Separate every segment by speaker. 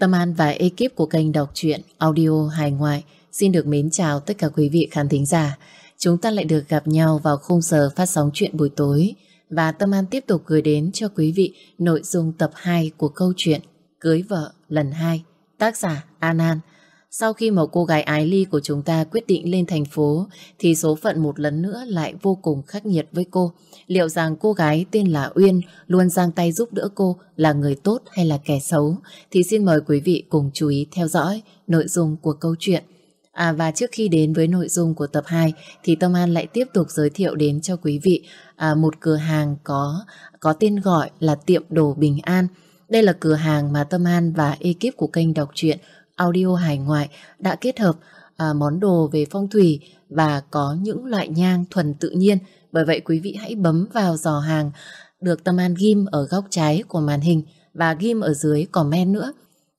Speaker 1: Tâm An và ekip của kênh đọc truyện audio hài ngoại xin được mến chào tất cả quý vị khán thính giả. Chúng ta lại được gặp nhau vào khung giờ phát sóng chuyện buổi tối và Tâm An tiếp tục gửi đến cho quý vị nội dung tập 2 của câu chuyện Cưới vợ lần 2, tác giả An An. Sau khi mà cô gái ái ly của chúng ta quyết định lên thành phố thì số phận một lần nữa lại vô cùng khắc nghiệt với cô. Liệu rằng cô gái tên là Uyên luôn giang tay giúp đỡ cô là người tốt hay là kẻ xấu? Thì xin mời quý vị cùng chú ý theo dõi nội dung của câu chuyện. À và trước khi đến với nội dung của tập 2 thì Tâm An lại tiếp tục giới thiệu đến cho quý vị à, một cửa hàng có có tên gọi là tiệm đồ Bình An. Đây là cửa hàng mà Tâm An và ekip của kênh đọc truyện audio hải ngoại đã kết hợp à, món đồ về phong thủy và có những loại nhang thuần tự nhiên. Bởi vậy quý vị hãy bấm vào giò hàng được Tâm An ghim ở góc trái của màn hình và ghim ở dưới comment nữa.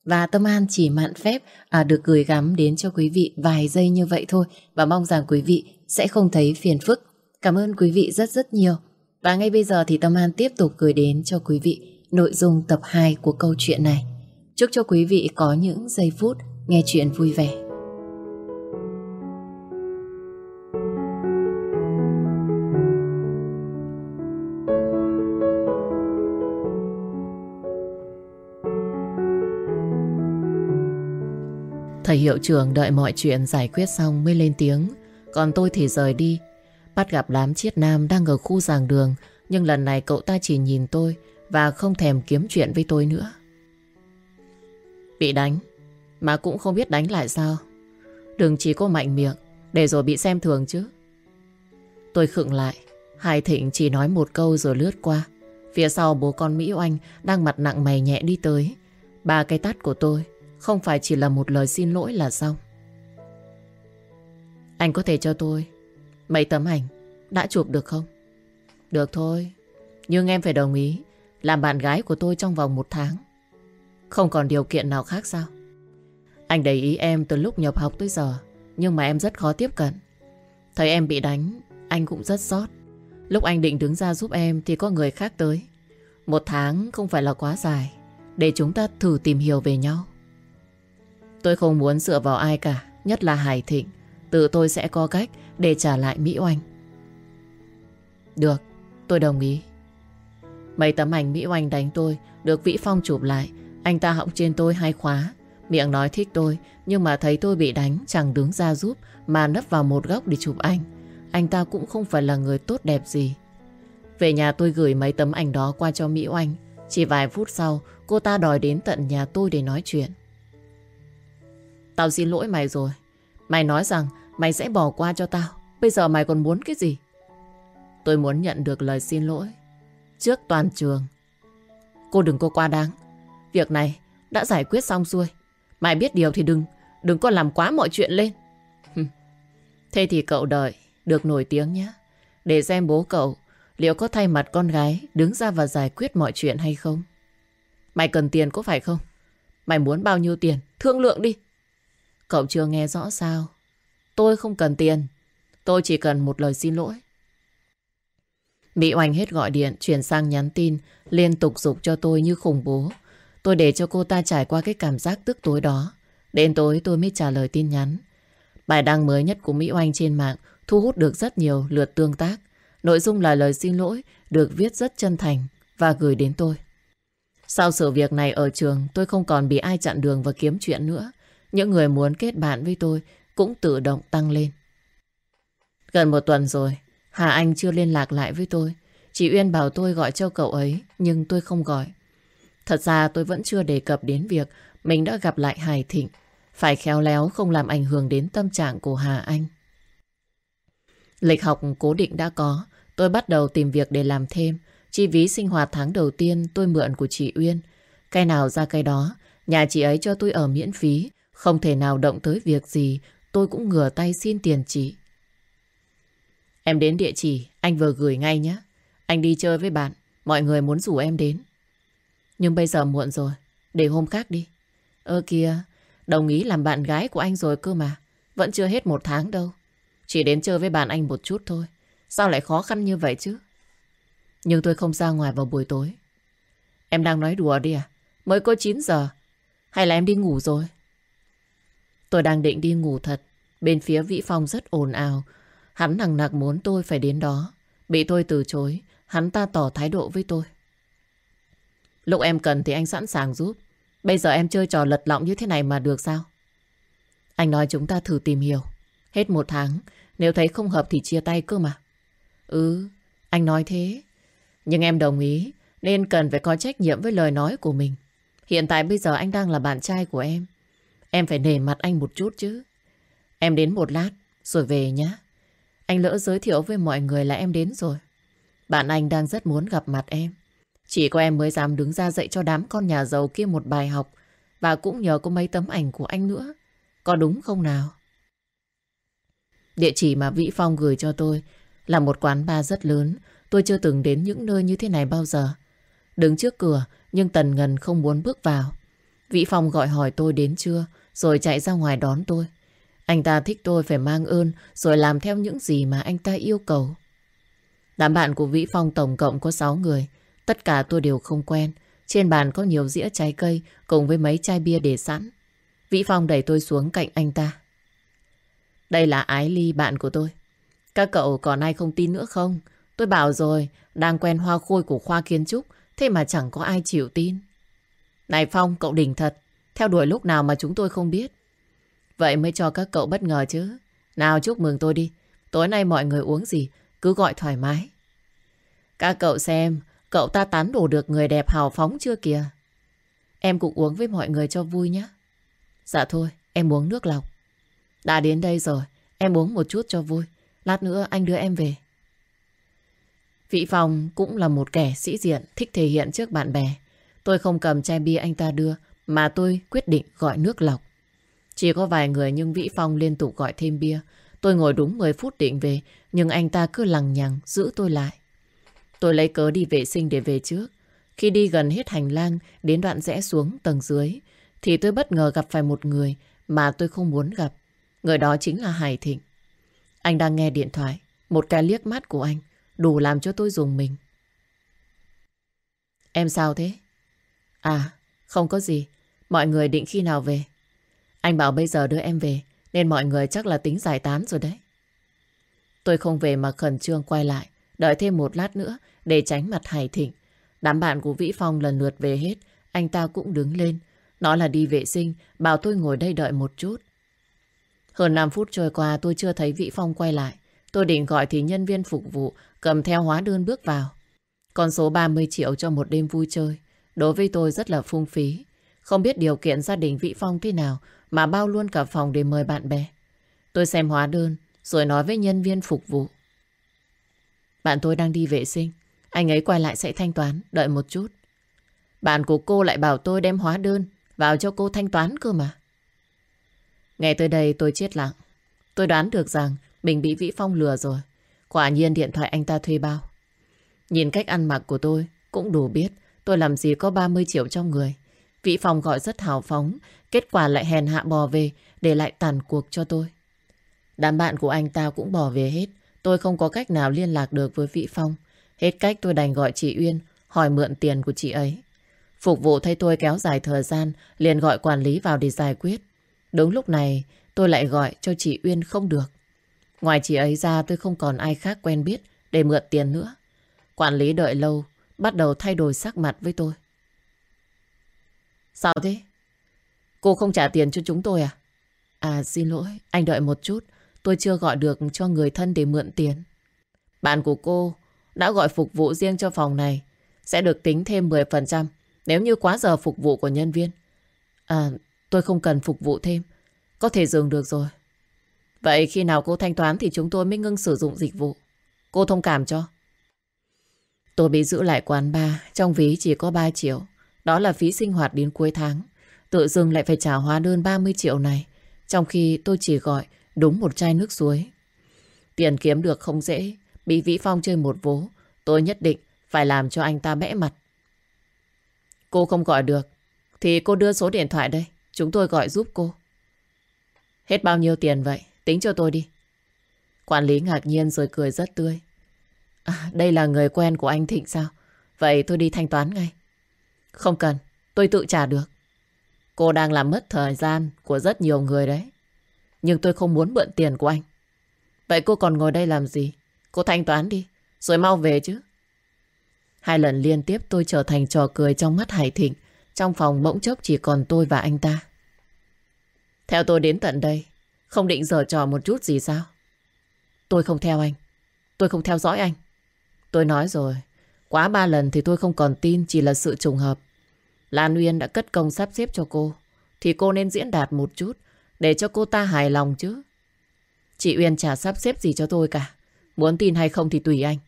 Speaker 1: Và Tâm An chỉ mạn phép à, được gửi gắm đến cho quý vị vài giây như vậy thôi và mong rằng quý vị sẽ không thấy phiền phức. Cảm ơn quý vị rất rất nhiều. Và ngay bây giờ thì Tâm An tiếp tục gửi đến cho quý vị nội dung tập 2 của câu chuyện này. Chúc cho quý vị có những giây phút nghe chuyện vui vẻ. Thầy hiệu trưởng đợi mọi chuyện giải quyết xong mới lên tiếng. Còn tôi thì rời đi. Bắt gặp đám chiết nam đang ở khu giảng đường. Nhưng lần này cậu ta chỉ nhìn tôi và không thèm kiếm chuyện với tôi nữa. Bị đánh, Mà cũng không biết đánh lại sao. Đừng chỉ có mạnh miệng, Để rồi bị xem thường chứ. Tôi khựng lại, Hải Thịnh chỉ nói một câu rồi lướt qua. Phía sau bố con Mỹ Oanh Đang mặt nặng mày nhẹ đi tới. Ba cái tắt của tôi Không phải chỉ là một lời xin lỗi là xong. Anh có thể cho tôi Mấy tấm ảnh Đã chụp được không? Được thôi, Nhưng em phải đồng ý Làm bạn gái của tôi trong vòng một tháng không còn điều kiện nào khác sao? Anh để ý em từ lúc nhập học tới giờ, nhưng mà em rất khó tiếp cận. Thấy em bị đánh, anh cũng rất xót. Lúc anh định đứng ra giúp em thì có người khác tới. Một tháng không phải là quá dài, để chúng ta thử tìm hiểu về nhau. Tôi không muốn dựa vào ai cả, nhất là Hải Thịnh. Tự tôi sẽ có cách để trả lại Mỹ Oanh. Được, tôi đồng ý. Mấy tấm ảnh Mỹ Oanh đánh tôi được Vĩ Phong chụp lại anh ta họng trên tôi hai khóa. Miệng nói thích tôi, Nhưng mà thấy tôi bị đánh, Chẳng đứng ra giúp, Mà nấp vào một góc để chụp anh Anh ta cũng không phải là người tốt đẹp gì. Về nhà tôi gửi mấy tấm ảnh đó qua cho Mỹ Oanh. Chỉ vài phút sau, Cô ta đòi đến tận nhà tôi để nói chuyện. Tao xin lỗi mày rồi. Mày nói rằng mày sẽ bỏ qua cho tao. Bây giờ mày còn muốn cái gì? Tôi muốn nhận được lời xin lỗi. Trước toàn trường. Cô đừng có qua đáng. Việc này đã giải quyết xong xuôi. Mày biết điều thì đừng, đừng có làm quá mọi chuyện lên. Thế thì cậu đợi, được nổi tiếng nhé. Để xem bố cậu liệu có thay mặt con gái đứng ra và giải quyết mọi chuyện hay không. Mày cần tiền có phải không? Mày muốn bao nhiêu tiền? Thương lượng đi. Cậu chưa nghe rõ sao? Tôi không cần tiền. Tôi chỉ cần một lời xin lỗi. Mỹ Oanh hết gọi điện, chuyển sang nhắn tin, liên tục dục cho tôi như khủng bố. Tôi để cho cô ta trải qua cái cảm giác tức tối đó. Đến tối tôi mới trả lời tin nhắn. Bài đăng mới nhất của Mỹ Oanh trên mạng thu hút được rất nhiều lượt tương tác. Nội dung là lời xin lỗi được viết rất chân thành và gửi đến tôi. Sau sự việc này ở trường tôi không còn bị ai chặn đường và kiếm chuyện nữa. Những người muốn kết bạn với tôi cũng tự động tăng lên. Gần một tuần rồi, Hà Anh chưa liên lạc lại với tôi. Chị Uyên bảo tôi gọi cho cậu ấy, nhưng tôi không gọi. Thật ra tôi vẫn chưa đề cập đến việc mình đã gặp lại Hải Thịnh. Phải khéo léo không làm ảnh hưởng đến tâm trạng của Hà Anh. Lịch học cố định đã có, tôi bắt đầu tìm việc để làm thêm. Chi phí sinh hoạt tháng đầu tiên tôi mượn của chị Uyên. Cái nào ra cái đó, nhà chị ấy cho tôi ở miễn phí. Không thể nào động tới việc gì, tôi cũng ngửa tay xin tiền chị. Em đến địa chỉ, anh vừa gửi ngay nhé. Anh đi chơi với bạn, mọi người muốn rủ em đến. Nhưng bây giờ muộn rồi, để hôm khác đi. Ơ kìa, đồng ý làm bạn gái của anh rồi cơ mà. Vẫn chưa hết một tháng đâu. Chỉ đến chơi với bạn anh một chút thôi. Sao lại khó khăn như vậy chứ? Nhưng tôi không ra ngoài vào buổi tối. Em đang nói đùa đi à? Mới có 9 giờ. Hay là em đi ngủ rồi? Tôi đang định đi ngủ thật. Bên phía Vĩ Phong rất ồn ào. Hắn nặng nặc muốn tôi phải đến đó. Bị tôi từ chối. Hắn ta tỏ thái độ với tôi. Lúc em cần thì anh sẵn sàng giúp. Bây giờ em chơi trò lật lọng như thế này mà được sao? Anh nói chúng ta thử tìm hiểu. Hết một tháng, nếu thấy không hợp thì chia tay cơ mà. Ừ, anh nói thế. Nhưng em đồng ý, nên cần phải có trách nhiệm với lời nói của mình. Hiện tại bây giờ anh đang là bạn trai của em. Em phải nể mặt anh một chút chứ. Em đến một lát, rồi về nhé. Anh lỡ giới thiệu với mọi người là em đến rồi. Bạn anh đang rất muốn gặp mặt em. Chỉ có em mới dám đứng ra dạy cho đám con nhà giàu kia một bài học. Và cũng nhờ có mấy tấm ảnh của anh nữa. Có đúng không nào? Địa chỉ mà Vĩ Phong gửi cho tôi là một quán bar rất lớn. Tôi chưa từng đến những nơi như thế này bao giờ. Đứng trước cửa, nhưng Tần Ngân không muốn bước vào. Vĩ Phong gọi hỏi tôi đến chưa, rồi chạy ra ngoài đón tôi. Anh ta thích tôi phải mang ơn, rồi làm theo những gì mà anh ta yêu cầu. Đám bạn của Vĩ Phong tổng cộng có 6 người. Tất cả tôi đều không quen. Trên bàn có nhiều dĩa trái cây cùng với mấy chai bia để sẵn. Vĩ Phong đẩy tôi xuống cạnh anh ta. Đây là Ái Ly, bạn của tôi. Các cậu còn ai không tin nữa không? Tôi bảo rồi, đang quen hoa khôi của khoa kiến trúc, thế mà chẳng có ai chịu tin. Này Phong, cậu đỉnh thật. Theo đuổi lúc nào mà chúng tôi không biết. Vậy mới cho các cậu bất ngờ chứ. Nào chúc mừng tôi đi. Tối nay mọi người uống gì, cứ gọi thoải mái. Các cậu xem, cậu ta tán đổ được người đẹp hào phóng chưa kìa. Em cũng uống với mọi người cho vui nhé. Dạ thôi, em uống nước lọc. Đã đến đây rồi, em uống một chút cho vui. Lát nữa anh đưa em về. Vị Phong cũng là một kẻ sĩ diện, thích thể hiện trước bạn bè. Tôi không cầm chai bia anh ta đưa, mà tôi quyết định gọi nước lọc. Chỉ có vài người nhưng Vĩ Phong liên tục gọi thêm bia. Tôi ngồi đúng 10 phút định về, nhưng anh ta cứ lằng nhằng giữ tôi lại. Tôi lấy cớ đi vệ sinh để về trước. Khi đi gần hết hành lang, đến đoạn rẽ xuống tầng dưới, thì tôi bất ngờ gặp phải một người mà tôi không muốn gặp. Người đó chính là Hải Thịnh. Anh đang nghe điện thoại. Một cái liếc mắt của anh đủ làm cho tôi dùng mình. Em sao thế? À, không có gì. Mọi người định khi nào về? Anh bảo bây giờ đưa em về, nên mọi người chắc là tính giải tán rồi đấy. Tôi không về mà khẩn trương quay lại, đợi thêm một lát nữa để tránh mặt Hải Thịnh. Đám bạn của Vĩ Phong lần lượt về hết, anh ta cũng đứng lên. Nó là đi vệ sinh, bảo tôi ngồi đây đợi một chút. Hơn 5 phút trôi qua tôi chưa thấy Vĩ Phong quay lại. Tôi định gọi thì nhân viên phục vụ cầm theo hóa đơn bước vào. Con số 30 triệu cho một đêm vui chơi. Đối với tôi rất là phung phí. Không biết điều kiện gia đình Vĩ Phong thế nào mà bao luôn cả phòng để mời bạn bè. Tôi xem hóa đơn rồi nói với nhân viên phục vụ. Bạn tôi đang đi vệ sinh. Anh ấy quay lại sẽ thanh toán. Đợi một chút. Bạn của cô lại bảo tôi đem hóa đơn vào cho cô thanh toán cơ mà. Nghe tới đây tôi chết lặng. Tôi đoán được rằng mình bị Vĩ Phong lừa rồi. Quả nhiên điện thoại anh ta thuê bao. Nhìn cách ăn mặc của tôi cũng đủ biết tôi làm gì có 30 triệu trong người. Vĩ Phong gọi rất hào phóng, kết quả lại hèn hạ bò về để lại tàn cuộc cho tôi. Đám bạn của anh ta cũng bỏ về hết. Tôi không có cách nào liên lạc được với Vĩ Phong. Hết cách tôi đành gọi chị Uyên hỏi mượn tiền của chị ấy. Phục vụ thấy tôi kéo dài thời gian liền gọi quản lý vào để giải quyết. Đúng lúc này tôi lại gọi cho chị Uyên không được. Ngoài chị ấy ra tôi không còn ai khác quen biết để mượn tiền nữa. Quản lý đợi lâu, bắt đầu thay đổi sắc mặt với tôi. Sao thế? Cô không trả tiền cho chúng tôi à? À xin lỗi, anh đợi một chút. Tôi chưa gọi được cho người thân để mượn tiền. Bạn của cô đã gọi phục vụ riêng cho phòng này. Sẽ được tính thêm 10% nếu như quá giờ phục vụ của nhân viên. À, tôi không cần phục vụ thêm. Có thể dừng được rồi. Vậy khi nào cô thanh toán thì chúng tôi mới ngưng sử dụng dịch vụ. Cô thông cảm cho. Tôi bị giữ lại quán bar, trong ví chỉ có 3 triệu. Đó là phí sinh hoạt đến cuối tháng. Tự dưng lại phải trả hóa đơn 30 triệu này. Trong khi tôi chỉ gọi đúng một chai nước suối. Tiền kiếm được không dễ. Bị Vĩ Phong chơi một vố. Tôi nhất định phải làm cho anh ta bẽ mặt. Cô không gọi được. Thì cô đưa số điện thoại đây. Chúng tôi gọi giúp cô. Hết bao nhiêu tiền vậy? Tính cho tôi đi. Quản lý ngạc nhiên rồi cười rất tươi. À, đây là người quen của anh Thịnh sao? Vậy tôi đi thanh toán ngay. Không cần, tôi tự trả được. Cô đang làm mất thời gian của rất nhiều người đấy. Nhưng tôi không muốn mượn tiền của anh. Vậy cô còn ngồi đây làm gì? Cô thanh toán đi, rồi mau về chứ. Hai lần liên tiếp tôi trở thành trò cười trong mắt Hải Thịnh. Trong phòng bỗng chốc chỉ còn tôi và anh ta. Theo tôi đến tận đây, không định giở trò một chút gì sao? Tôi không theo anh. Tôi không theo dõi anh. Tôi nói rồi, quá ba lần thì tôi không còn tin chỉ là sự trùng hợp. Lan Uyên đã cất công sắp xếp cho cô, thì cô nên diễn đạt một chút để cho cô ta hài lòng chứ. Chị Uyên chả sắp xếp gì cho tôi cả. Muốn tin hay không thì tùy anh.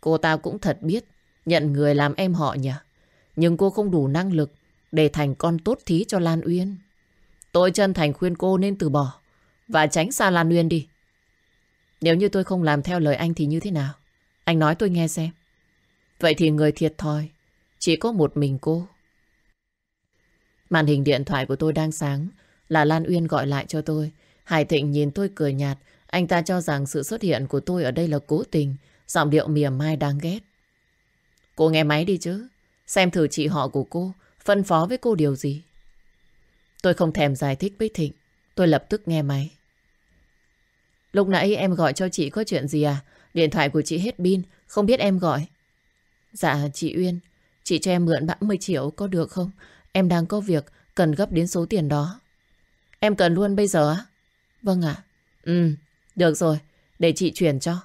Speaker 1: Cô ta cũng thật biết, nhận người làm em họ nhỉ. Nhưng cô không đủ năng lực để thành con tốt thí cho Lan Uyên. Tôi chân thành khuyên cô nên từ bỏ và tránh xa Lan Uyên đi. Nếu như tôi không làm theo lời anh thì như thế nào? Anh nói tôi nghe xem. Vậy thì người thiệt thòi chỉ có một mình cô. Màn hình điện thoại của tôi đang sáng là Lan Uyên gọi lại cho tôi. Hải Thịnh nhìn tôi cười nhạt. Anh ta cho rằng sự xuất hiện của tôi ở đây là cố tình. Giọng điệu mỉa mai đáng ghét. Cô nghe máy đi chứ. Xem thử chị họ của cô phân phó với cô điều gì. Tôi không thèm giải thích với Thịnh. Tôi lập tức nghe máy. Lúc nãy em gọi cho chị có chuyện gì à? Điện thoại của chị hết pin, không biết em gọi. Dạ, chị Uyên, chị cho em mượn 30 triệu có được không? Em đang có việc, cần gấp đến số tiền đó. Em cần luôn bây giờ á? Vâng ạ. Ừ, được rồi, để chị chuyển cho.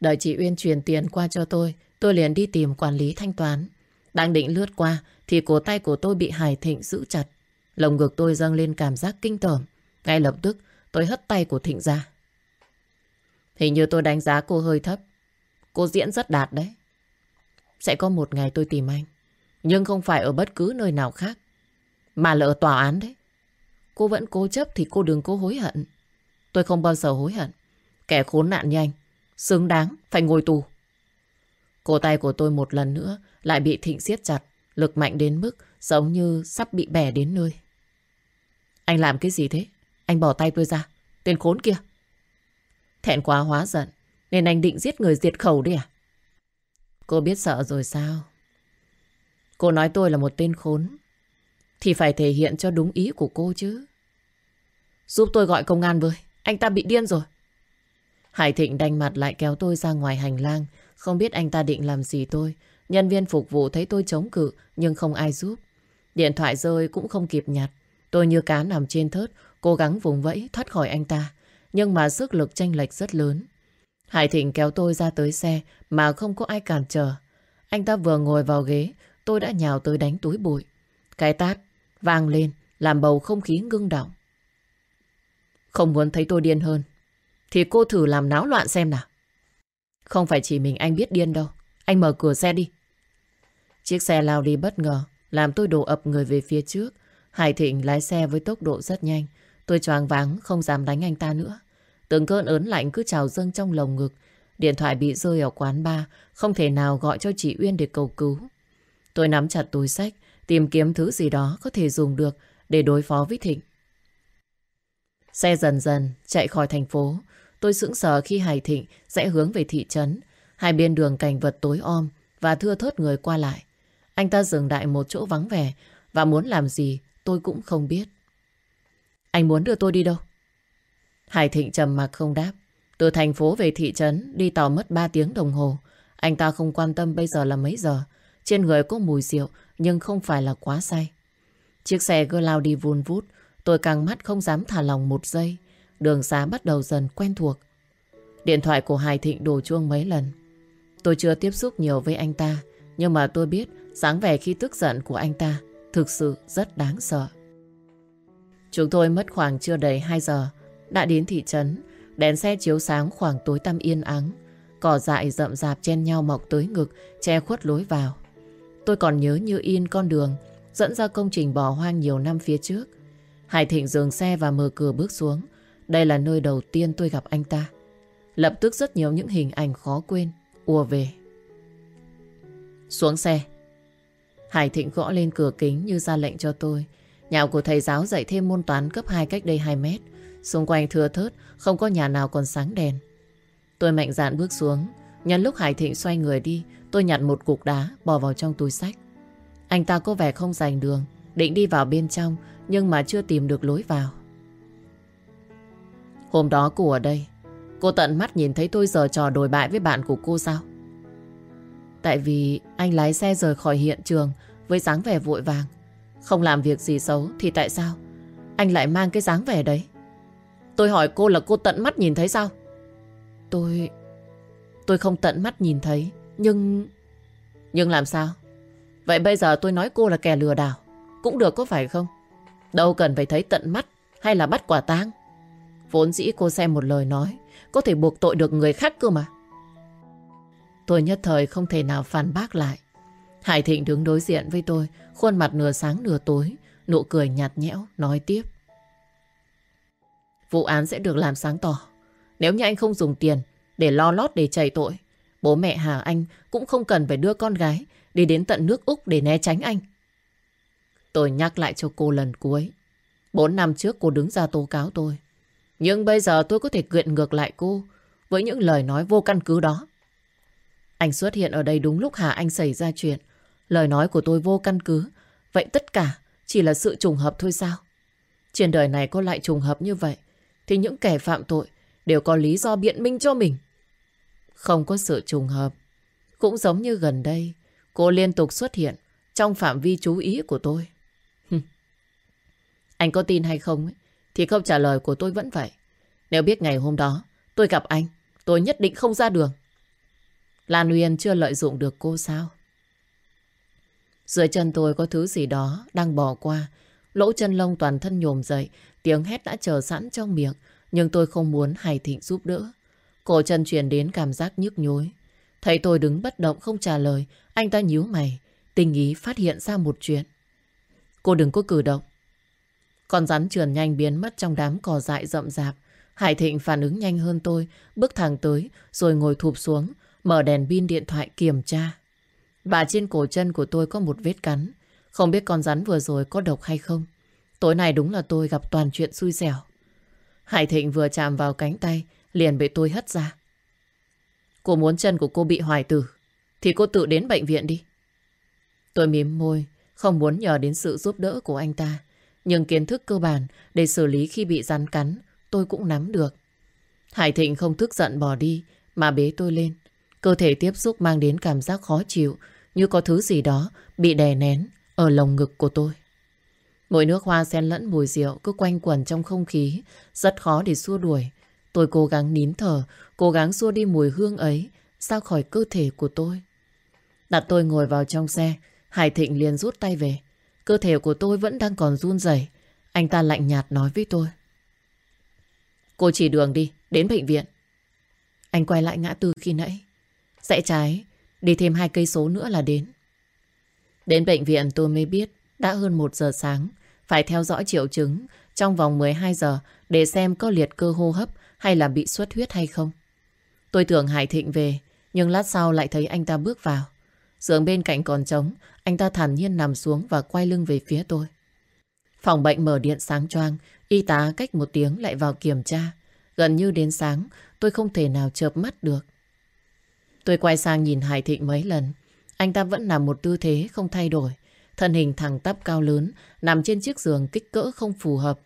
Speaker 1: Đợi chị Uyên chuyển tiền qua cho tôi, tôi liền đi tìm quản lý thanh toán. Đang định lướt qua thì cổ tay của tôi bị Hải Thịnh giữ chặt. Lồng ngực tôi dâng lên cảm giác kinh tởm. Ngay lập tức tôi hất tay của Thịnh ra. Hình như tôi đánh giá cô hơi thấp. Cô diễn rất đạt đấy. Sẽ có một ngày tôi tìm anh. Nhưng không phải ở bất cứ nơi nào khác. Mà là ở tòa án đấy. Cô vẫn cố chấp thì cô đừng cố hối hận. Tôi không bao giờ hối hận. Kẻ khốn nạn như anh. Xứng đáng phải ngồi tù. Cổ tay của tôi một lần nữa lại bị Thịnh siết chặt. Lực mạnh đến mức giống như sắp bị bẻ đến nơi. Anh làm cái gì thế? Anh bỏ tay tôi ra. Tên khốn kia. Thẹn quá hóa giận. Nên anh định giết người diệt khẩu đi à? Cô biết sợ rồi sao? Cô nói tôi là một tên khốn. Thì phải thể hiện cho đúng ý của cô chứ. Giúp tôi gọi công an với. Anh ta bị điên rồi. Hải Thịnh đành mặt lại kéo tôi ra ngoài hành lang. Không biết anh ta định làm gì tôi. Nhân viên phục vụ thấy tôi chống cự nhưng không ai giúp. Điện thoại rơi cũng không kịp nhặt. Tôi như cá nằm trên thớt, cố gắng vùng vẫy thoát khỏi anh ta. Nhưng mà sức lực tranh lệch rất lớn. Hải Thịnh kéo tôi ra tới xe mà không có ai cản trở. Anh ta vừa ngồi vào ghế, tôi đã nhào tới đánh túi bụi. Cái tát vang lên, làm bầu không khí ngưng động. Không muốn thấy tôi điên hơn, thì cô thử làm náo loạn xem nào. Không phải chỉ mình anh biết điên đâu. Anh mở cửa xe đi. Chiếc xe lao đi bất ngờ, làm tôi đổ ập người về phía trước. Hải Thịnh lái xe với tốc độ rất nhanh. Tôi choáng váng, không dám đánh anh ta nữa. Từng cơn ớn lạnh cứ trào dâng trong lồng ngực. Điện thoại bị rơi ở quán bar, không thể nào gọi cho chị Uyên để cầu cứu. Tôi nắm chặt túi sách, tìm kiếm thứ gì đó có thể dùng được để đối phó với Thịnh. Xe dần dần chạy khỏi thành phố. Tôi sững sờ khi Hải Thịnh sẽ hướng về thị trấn. Hai bên đường cảnh vật tối om và thưa thớt người qua lại. Anh ta dừng đại một chỗ vắng vẻ và muốn làm gì tôi cũng không biết. Anh muốn đưa tôi đi đâu? Hải Thịnh trầm mặc không đáp. Từ thành phố về thị trấn đi tàu mất 3 tiếng đồng hồ. Anh ta không quan tâm bây giờ là mấy giờ. Trên người có mùi rượu nhưng không phải là quá say. Chiếc xe cứ lao đi vun vút. Tôi càng mắt không dám thả lòng một giây. Đường xá bắt đầu dần quen thuộc. Điện thoại của Hải Thịnh đổ chuông mấy lần. Tôi chưa tiếp xúc nhiều với anh ta. Nhưng mà tôi biết dáng vẻ khi tức giận của anh ta thực sự rất đáng sợ. Chúng tôi mất khoảng chưa đầy 2 giờ đã đến thị trấn. Đèn xe chiếu sáng khoảng tối tăm yên ắng. Cỏ dại rậm rạp chen nhau mọc tới ngực, che khuất lối vào. Tôi còn nhớ như in con đường dẫn ra công trình bỏ hoang nhiều năm phía trước. Hải Thịnh dừng xe và mở cửa bước xuống. Đây là nơi đầu tiên tôi gặp anh ta. Lập tức rất nhiều những hình ảnh khó quên ùa về. Xuống xe. Hải Thịnh gõ lên cửa kính như ra lệnh cho tôi. Nhà của thầy giáo dạy thêm môn toán cấp 2 cách đây 2 mét. Xung quanh thưa thớt, không có nhà nào còn sáng đèn. Tôi mạnh dạn bước xuống. Nhân lúc Hải Thịnh xoay người đi, tôi nhặt một cục đá bỏ vào trong túi sách. Anh ta có vẻ không giành đường, định đi vào bên trong nhưng mà chưa tìm được lối vào. Hôm đó cô ở đây, cô tận mắt nhìn thấy tôi giờ trò đồi bại với bạn của cô sao? Tại vì anh lái xe rời khỏi hiện trường với dáng vẻ vội vàng. Không làm việc gì xấu thì tại sao anh lại mang cái dáng vẻ đấy? Tôi hỏi cô là cô tận mắt nhìn thấy sao? Tôi... Tôi không tận mắt nhìn thấy, nhưng... Nhưng làm sao? Vậy bây giờ tôi nói cô là kẻ lừa đảo. Cũng được có phải không? Đâu cần phải thấy tận mắt hay là bắt quả tang. Vốn dĩ cô xem một lời nói có thể buộc tội được người khác cơ mà. Tôi nhất thời không thể nào phản bác lại. Hải Thịnh đứng đối diện với tôi, khuôn mặt nửa sáng nửa tối, nụ cười nhạt nhẽo, nói tiếp. Vụ án sẽ được làm sáng tỏ. Nếu như anh không dùng tiền để lo lót để chạy tội, bố mẹ Hà Anh cũng không cần phải đưa con gái đi đến tận nước Úc để né tránh anh. Tôi nhắc lại cho cô lần cuối. Bốn năm trước cô đứng ra tố cáo tôi. Nhưng bây giờ tôi có thể quyện ngược lại cô với những lời nói vô căn cứ đó. Anh xuất hiện ở đây đúng lúc Hà Anh xảy ra chuyện. Lời nói của tôi vô căn cứ. Vậy tất cả chỉ là sự trùng hợp thôi sao? Trên đời này có lại trùng hợp như vậy thì những kẻ phạm tội đều có lý do biện minh cho mình. Không có sự trùng hợp. Cũng giống như gần đây, cô liên tục xuất hiện trong phạm vi chú ý của tôi anh có tin hay không ấy, thì câu trả lời của tôi vẫn vậy. Nếu biết ngày hôm đó tôi gặp anh, tôi nhất định không ra đường. Lan Uyên chưa lợi dụng được cô sao? Dưới chân tôi có thứ gì đó đang bỏ qua. Lỗ chân lông toàn thân nhồm dậy, tiếng hét đã chờ sẵn trong miệng, nhưng tôi không muốn Hải Thịnh giúp đỡ. Cổ chân truyền đến cảm giác nhức nhối. Thấy tôi đứng bất động không trả lời, anh ta nhíu mày, tình ý phát hiện ra một chuyện. Cô đừng có cử động. Con rắn trườn nhanh biến mất trong đám cỏ dại rậm rạp. Hải Thịnh phản ứng nhanh hơn tôi, bước thẳng tới, rồi ngồi thụp xuống, mở đèn pin điện thoại kiểm tra. Và trên cổ chân của tôi có một vết cắn. Không biết con rắn vừa rồi có độc hay không. Tối nay đúng là tôi gặp toàn chuyện xui xẻo. Hải Thịnh vừa chạm vào cánh tay, liền bị tôi hất ra. Cô muốn chân của cô bị hoài tử, thì cô tự đến bệnh viện đi. Tôi mím môi, không muốn nhờ đến sự giúp đỡ của anh ta. Nhưng kiến thức cơ bản để xử lý khi bị rắn cắn, tôi cũng nắm được. Hải Thịnh không thức giận bỏ đi, mà bế tôi lên. Cơ thể tiếp xúc mang đến cảm giác khó chịu, như có thứ gì đó bị đè nén ở lồng ngực của tôi. Mùi nước hoa xen lẫn mùi rượu cứ quanh quẩn trong không khí, rất khó để xua đuổi. Tôi cố gắng nín thở, cố gắng xua đi mùi hương ấy ra khỏi cơ thể của tôi. Đặt tôi ngồi vào trong xe, Hải Thịnh liền rút tay về. Cơ thể của tôi vẫn đang còn run rẩy. Anh ta lạnh nhạt nói với tôi. Cô chỉ đường đi, đến bệnh viện. Anh quay lại ngã tư khi nãy. Rẽ trái, đi thêm hai cây số nữa là đến. Đến bệnh viện tôi mới biết đã hơn một giờ sáng. Phải theo dõi triệu chứng trong vòng 12 giờ để xem có liệt cơ hô hấp hay là bị xuất huyết hay không. Tôi tưởng Hải Thịnh về, nhưng lát sau lại thấy anh ta bước vào. Giường bên cạnh còn trống, anh ta thản nhiên nằm xuống và quay lưng về phía tôi. Phòng bệnh mở điện sáng choang, y tá cách một tiếng lại vào kiểm tra. Gần như đến sáng, tôi không thể nào chợp mắt được. Tôi quay sang nhìn Hải Thịnh mấy lần. Anh ta vẫn nằm một tư thế không thay đổi. Thân hình thẳng tắp cao lớn, nằm trên chiếc giường kích cỡ không phù hợp.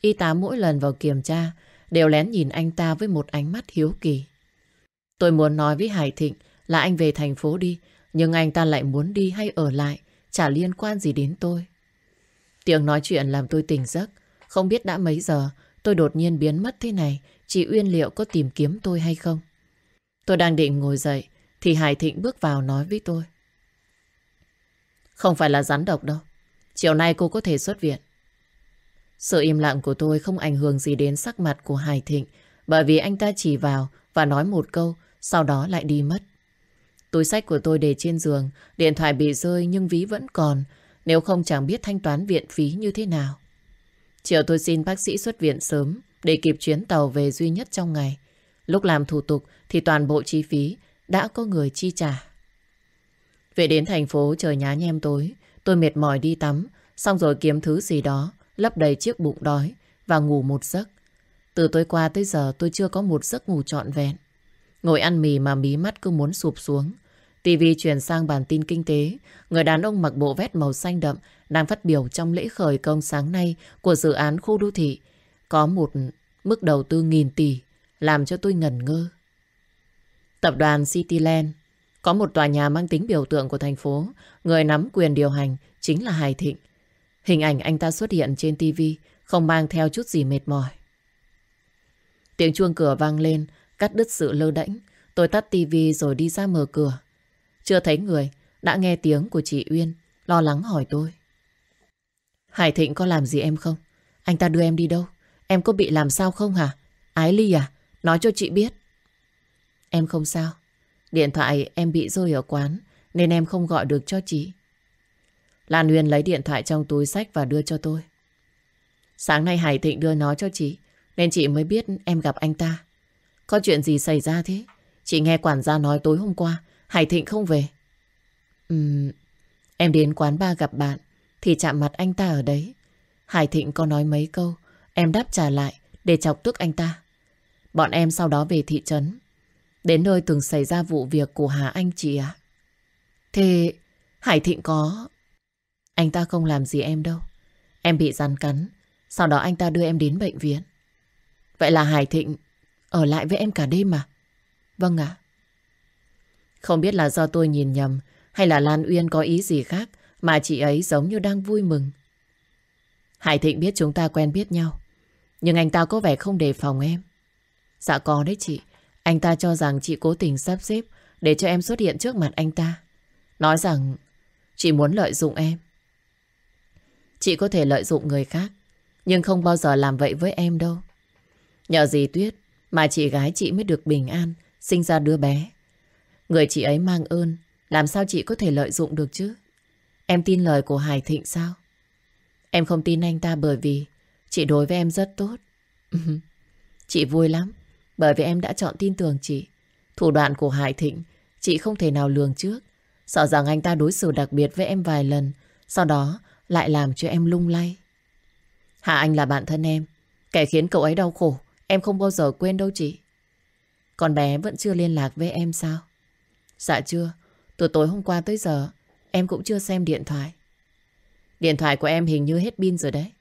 Speaker 1: Y tá mỗi lần vào kiểm tra, đều lén nhìn anh ta với một ánh mắt hiếu kỳ. Tôi muốn nói với Hải Thịnh là anh về thành phố đi, nhưng anh ta lại muốn đi hay ở lại, chả liên quan gì đến tôi. Tiếng nói chuyện làm tôi tỉnh giấc. Không biết đã mấy giờ, tôi đột nhiên biến mất thế này, chị Uyên liệu có tìm kiếm tôi hay không? Tôi đang định ngồi dậy, thì Hải Thịnh bước vào nói với tôi. Không phải là rắn độc đâu. Chiều nay cô có thể xuất viện. Sự im lặng của tôi không ảnh hưởng gì đến sắc mặt của Hải Thịnh bởi vì anh ta chỉ vào và nói một câu sau đó lại đi mất. Túi sách của tôi để trên giường điện thoại bị rơi nhưng ví vẫn còn nếu không chẳng biết thanh toán viện phí như thế nào. Chiều tôi xin bác sĩ xuất viện sớm để kịp chuyến tàu về duy nhất trong ngày. Lúc làm thủ tục thì toàn bộ chi phí đã có người chi trả. Về đến thành phố trời nhá nhem tối, tôi mệt mỏi đi tắm, xong rồi kiếm thứ gì đó, lấp đầy chiếc bụng đói và ngủ một giấc. Từ tối qua tới giờ tôi chưa có một giấc ngủ trọn vẹn. Ngồi ăn mì mà mí mắt cứ muốn sụp xuống. TV chuyển sang bản tin kinh tế. Người đàn ông mặc bộ vest màu xanh đậm đang phát biểu trong lễ khởi công sáng nay của dự án khu đô thị. Có một mức đầu tư nghìn tỷ, làm cho tôi ngẩn ngơ. Tập đoàn Cityland có một tòa nhà mang tính biểu tượng của thành phố. Người nắm quyền điều hành chính là Hải Thịnh. Hình ảnh anh ta xuất hiện trên TV không mang theo chút gì mệt mỏi. Tiếng chuông cửa vang lên, cắt đứt sự lơ đễnh. Tôi tắt tivi rồi đi ra mở cửa. Chưa thấy người, đã nghe tiếng của chị Uyên, lo lắng hỏi tôi. Hải Thịnh có làm gì em không? Anh ta đưa em đi đâu? Em có bị làm sao không hả? Ái Ly à? Nói cho chị biết. Em không sao. Điện thoại em bị rơi ở quán nên em không gọi được cho chị. Lan Uyên lấy điện thoại trong túi sách và đưa cho tôi. Sáng nay Hải Thịnh đưa nó cho chị nên chị mới biết em gặp anh ta. Có chuyện gì xảy ra thế? Chị nghe quản gia nói tối hôm qua Hải Thịnh không về. Ừm, em đến quán ba gặp bạn thì chạm mặt anh ta ở đấy. Hải Thịnh có nói mấy câu em đáp trả lại để chọc tức anh ta. Bọn em sau đó về thị trấn đến nơi từng xảy ra vụ việc của Hà Anh chị ạ. Thế Hải Thịnh có... Anh ta không làm gì em đâu. Em bị rắn cắn. Sau đó anh ta đưa em đến bệnh viện. Vậy là Hải Thịnh ở lại với em cả đêm mà. Vâng ạ. Không biết là do tôi nhìn nhầm hay là Lan Uyên có ý gì khác mà chị ấy giống như đang vui mừng. Hải Thịnh biết chúng ta quen biết nhau. Nhưng anh ta có vẻ không đề phòng em. Dạ có đấy chị. Anh ta cho rằng chị cố tình sắp xếp để cho em xuất hiện trước mặt anh ta. Nói rằng chị muốn lợi dụng em. Chị có thể lợi dụng người khác nhưng không bao giờ làm vậy với em đâu. Nhờ gì Tuyết mà chị gái chị mới được bình an, sinh ra đứa bé. Người chị ấy mang ơn, làm sao chị có thể lợi dụng được chứ? Em tin lời của Hải Thịnh sao? Em không tin anh ta bởi vì chị đối với em rất tốt. chị vui lắm, bởi vì em đã chọn tin tưởng chị. Thủ đoạn của Hải Thịnh, chị không thể nào lường trước. Sợ rằng anh ta đối xử đặc biệt với em vài lần, sau đó lại làm cho em lung lay. Hạ Anh là bạn thân em, kẻ khiến cậu ấy đau khổ, em không bao giờ quên đâu chị. Con bé vẫn chưa liên lạc với em sao? Dạ chưa, từ tối hôm qua tới giờ em cũng chưa xem điện thoại. Điện thoại của em hình như hết pin rồi đấy.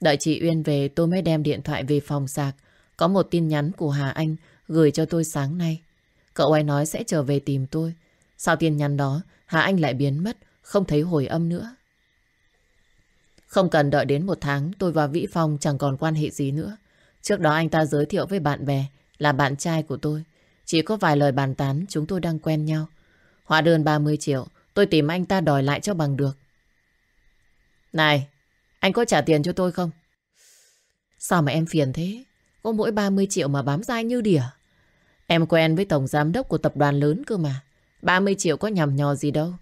Speaker 1: Đợi chị Uyên về tôi mới đem điện thoại về phòng sạc. Có một tin nhắn của Hà Anh gửi cho tôi sáng nay. Cậu ấy nói sẽ trở về tìm tôi. Sau tin nhắn đó, Hà Anh lại biến mất, không thấy hồi âm nữa. Không cần đợi đến một tháng, tôi và Vĩ Phong chẳng còn quan hệ gì nữa. Trước đó anh ta giới thiệu với bạn bè là bạn trai của tôi. Chỉ có vài lời bàn tán chúng tôi đang quen nhau. Hóa đơn 30 triệu, tôi tìm anh ta đòi lại cho bằng được. Này, anh có trả tiền cho tôi không? Sao mà em phiền thế? Có mỗi 30 triệu mà bám dai như đỉa. Em quen với tổng giám đốc của tập đoàn lớn cơ mà. 30 triệu có nhầm nhò gì đâu.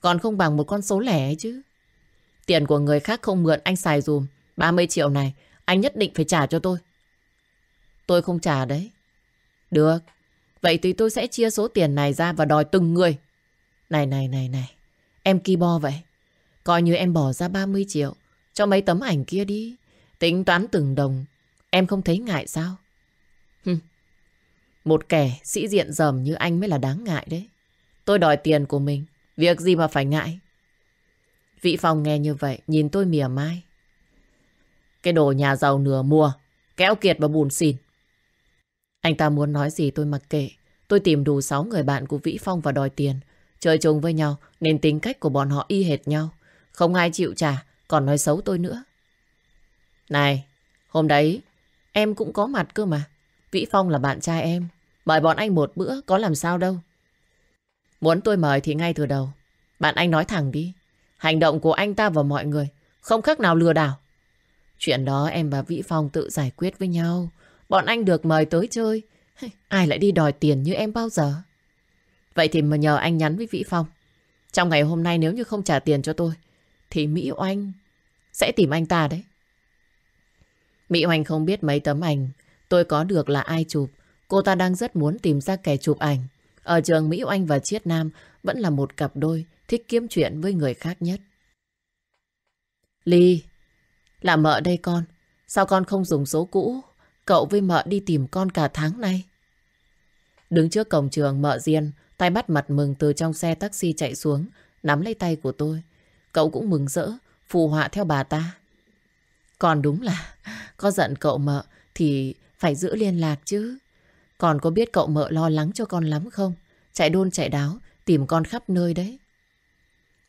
Speaker 1: Còn không bằng một con số lẻ chứ. Tiền của người khác không mượn anh xài dùm. 30 triệu này anh nhất định phải trả cho tôi. Tôi không trả đấy. Được. Vậy thì tôi sẽ chia số tiền này ra và đòi từng người. Này này này này. Em ki bo vậy. Coi như em bỏ ra 30 triệu cho mấy tấm ảnh kia đi. Tính toán từng đồng. Em không thấy ngại sao? Hừm. Một kẻ sĩ diện dầm như anh mới là đáng ngại đấy. Tôi đòi tiền của mình. Việc gì mà phải ngại? Vị phòng nghe như vậy, nhìn tôi mỉa mai. Cái đồ nhà giàu nửa mùa, kéo kiệt và bùn xìn. Anh ta muốn nói gì tôi mặc kệ. Tôi tìm đủ 6 người bạn của Vĩ Phong và đòi tiền. Chơi chung với nhau nên tính cách của bọn họ y hệt nhau. Không ai chịu trả, còn nói xấu tôi nữa. Này, hôm đấy em cũng có mặt cơ mà. Vĩ Phong là bạn trai em. Mời bọn anh một bữa có làm sao đâu. Muốn tôi mời thì ngay từ đầu. Bạn anh nói thẳng đi. Hành động của anh ta và mọi người không khác nào lừa đảo. Chuyện đó em và Vĩ Phong tự giải quyết với nhau. Bọn anh được mời tới chơi. Ai lại đi đòi tiền như em bao giờ? Vậy thì mà nhờ anh nhắn với Vĩ Phong. Trong ngày hôm nay nếu như không trả tiền cho tôi, thì Mỹ Oanh sẽ tìm anh ta đấy. Mỹ Oanh không biết mấy tấm ảnh tôi có được là ai chụp. Cô ta đang rất muốn tìm ra kẻ chụp ảnh. Ở trường Mỹ Oanh và Chiết Nam vẫn là một cặp đôi thích kiếm chuyện với người khác nhất. Ly, là mợ đây con. Sao con không dùng số cũ? Cậu với mợ đi tìm con cả tháng nay. Đứng trước cổng trường mợ Diên, tay bắt mặt mừng từ trong xe taxi chạy xuống, nắm lấy tay của tôi. Cậu cũng mừng rỡ, phù họa theo bà ta. Còn đúng là, có giận cậu mợ thì phải giữ liên lạc chứ. Còn có biết cậu mợ lo lắng cho con lắm không? Chạy đôn chạy đáo, tìm con khắp nơi đấy.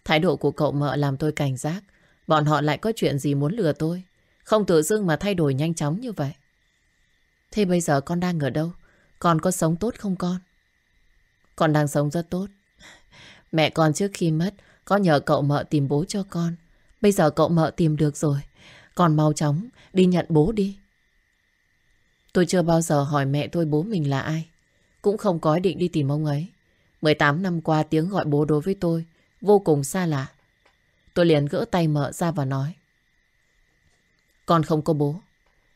Speaker 1: Thái độ của cậu mợ làm tôi cảnh giác. Bọn họ lại có chuyện gì muốn lừa tôi. Không tự dưng mà thay đổi nhanh chóng như vậy. Thế bây giờ con đang ở đâu? Con có sống tốt không con? Con đang sống rất tốt. Mẹ con trước khi mất có nhờ cậu mợ tìm bố cho con. Bây giờ cậu mợ tìm được rồi. Con mau chóng đi nhận bố đi. Tôi chưa bao giờ hỏi mẹ tôi bố mình là ai. Cũng không có ý định đi tìm ông ấy. 18 năm qua tiếng gọi bố đối với tôi vô cùng xa lạ. Tôi liền gỡ tay mợ ra và nói. Con không có bố.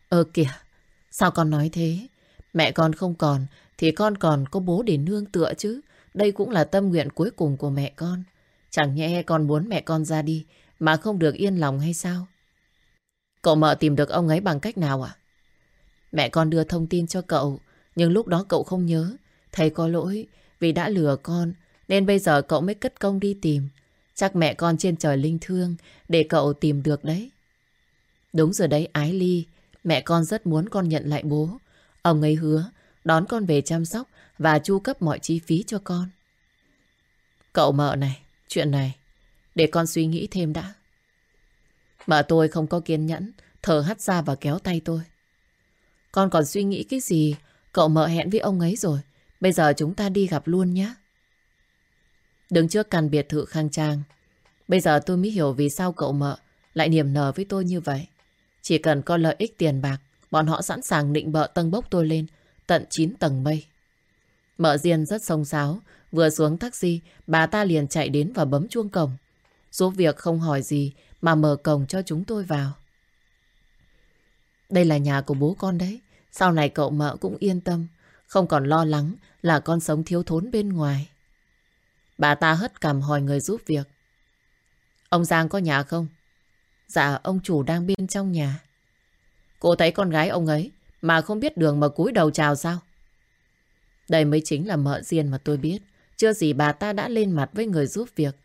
Speaker 1: Ơ kìa, sao con nói thế? Mẹ con không còn thì con còn có bố để nương tựa chứ. Đây cũng là tâm nguyện cuối cùng của mẹ con. Chẳng nhẽ con muốn mẹ con ra đi mà không được yên lòng hay sao? Cậu mợ tìm được ông ấy bằng cách nào ạ? Mẹ con đưa thông tin cho cậu, nhưng lúc đó cậu không nhớ. Thầy có lỗi vì đã lừa con, nên bây giờ cậu mới cất công đi tìm. Chắc mẹ con trên trời linh thương để cậu tìm được đấy. Đúng rồi đấy Ái Ly, mẹ con rất muốn con nhận lại bố. Ông ấy hứa đón con về chăm sóc và chu cấp mọi chi phí cho con. Cậu mợ này, chuyện này, để con suy nghĩ thêm đã. Mợ tôi không có kiên nhẫn, thở hắt ra và kéo tay tôi. Con còn suy nghĩ cái gì? Cậu mợ hẹn với ông ấy rồi. Bây giờ chúng ta đi gặp luôn nhé. Đứng trước căn biệt thự khang trang. Bây giờ tôi mới hiểu vì sao cậu mợ lại niềm nở với tôi như vậy. Chỉ cần có lợi ích tiền bạc, bọn họ sẵn sàng định bợ tầng bốc tôi lên tận 9 tầng mây. Mợ Diên rất sông sáo, vừa xuống taxi, bà ta liền chạy đến và bấm chuông cổng. Giúp việc không hỏi gì mà mở cổng cho chúng tôi vào. Đây là nhà của bố con đấy. Sau này cậu mợ cũng yên tâm, không còn lo lắng là con sống thiếu thốn bên ngoài. Bà ta hất cằm hỏi người giúp việc. Ông Giang có nhà không? Dạ, ông chủ đang bên trong nhà. Cô thấy con gái ông ấy mà không biết đường mà cúi đầu chào sao? Đây mới chính là mợ riêng mà tôi biết. Chưa gì bà ta đã lên mặt với người giúp việc.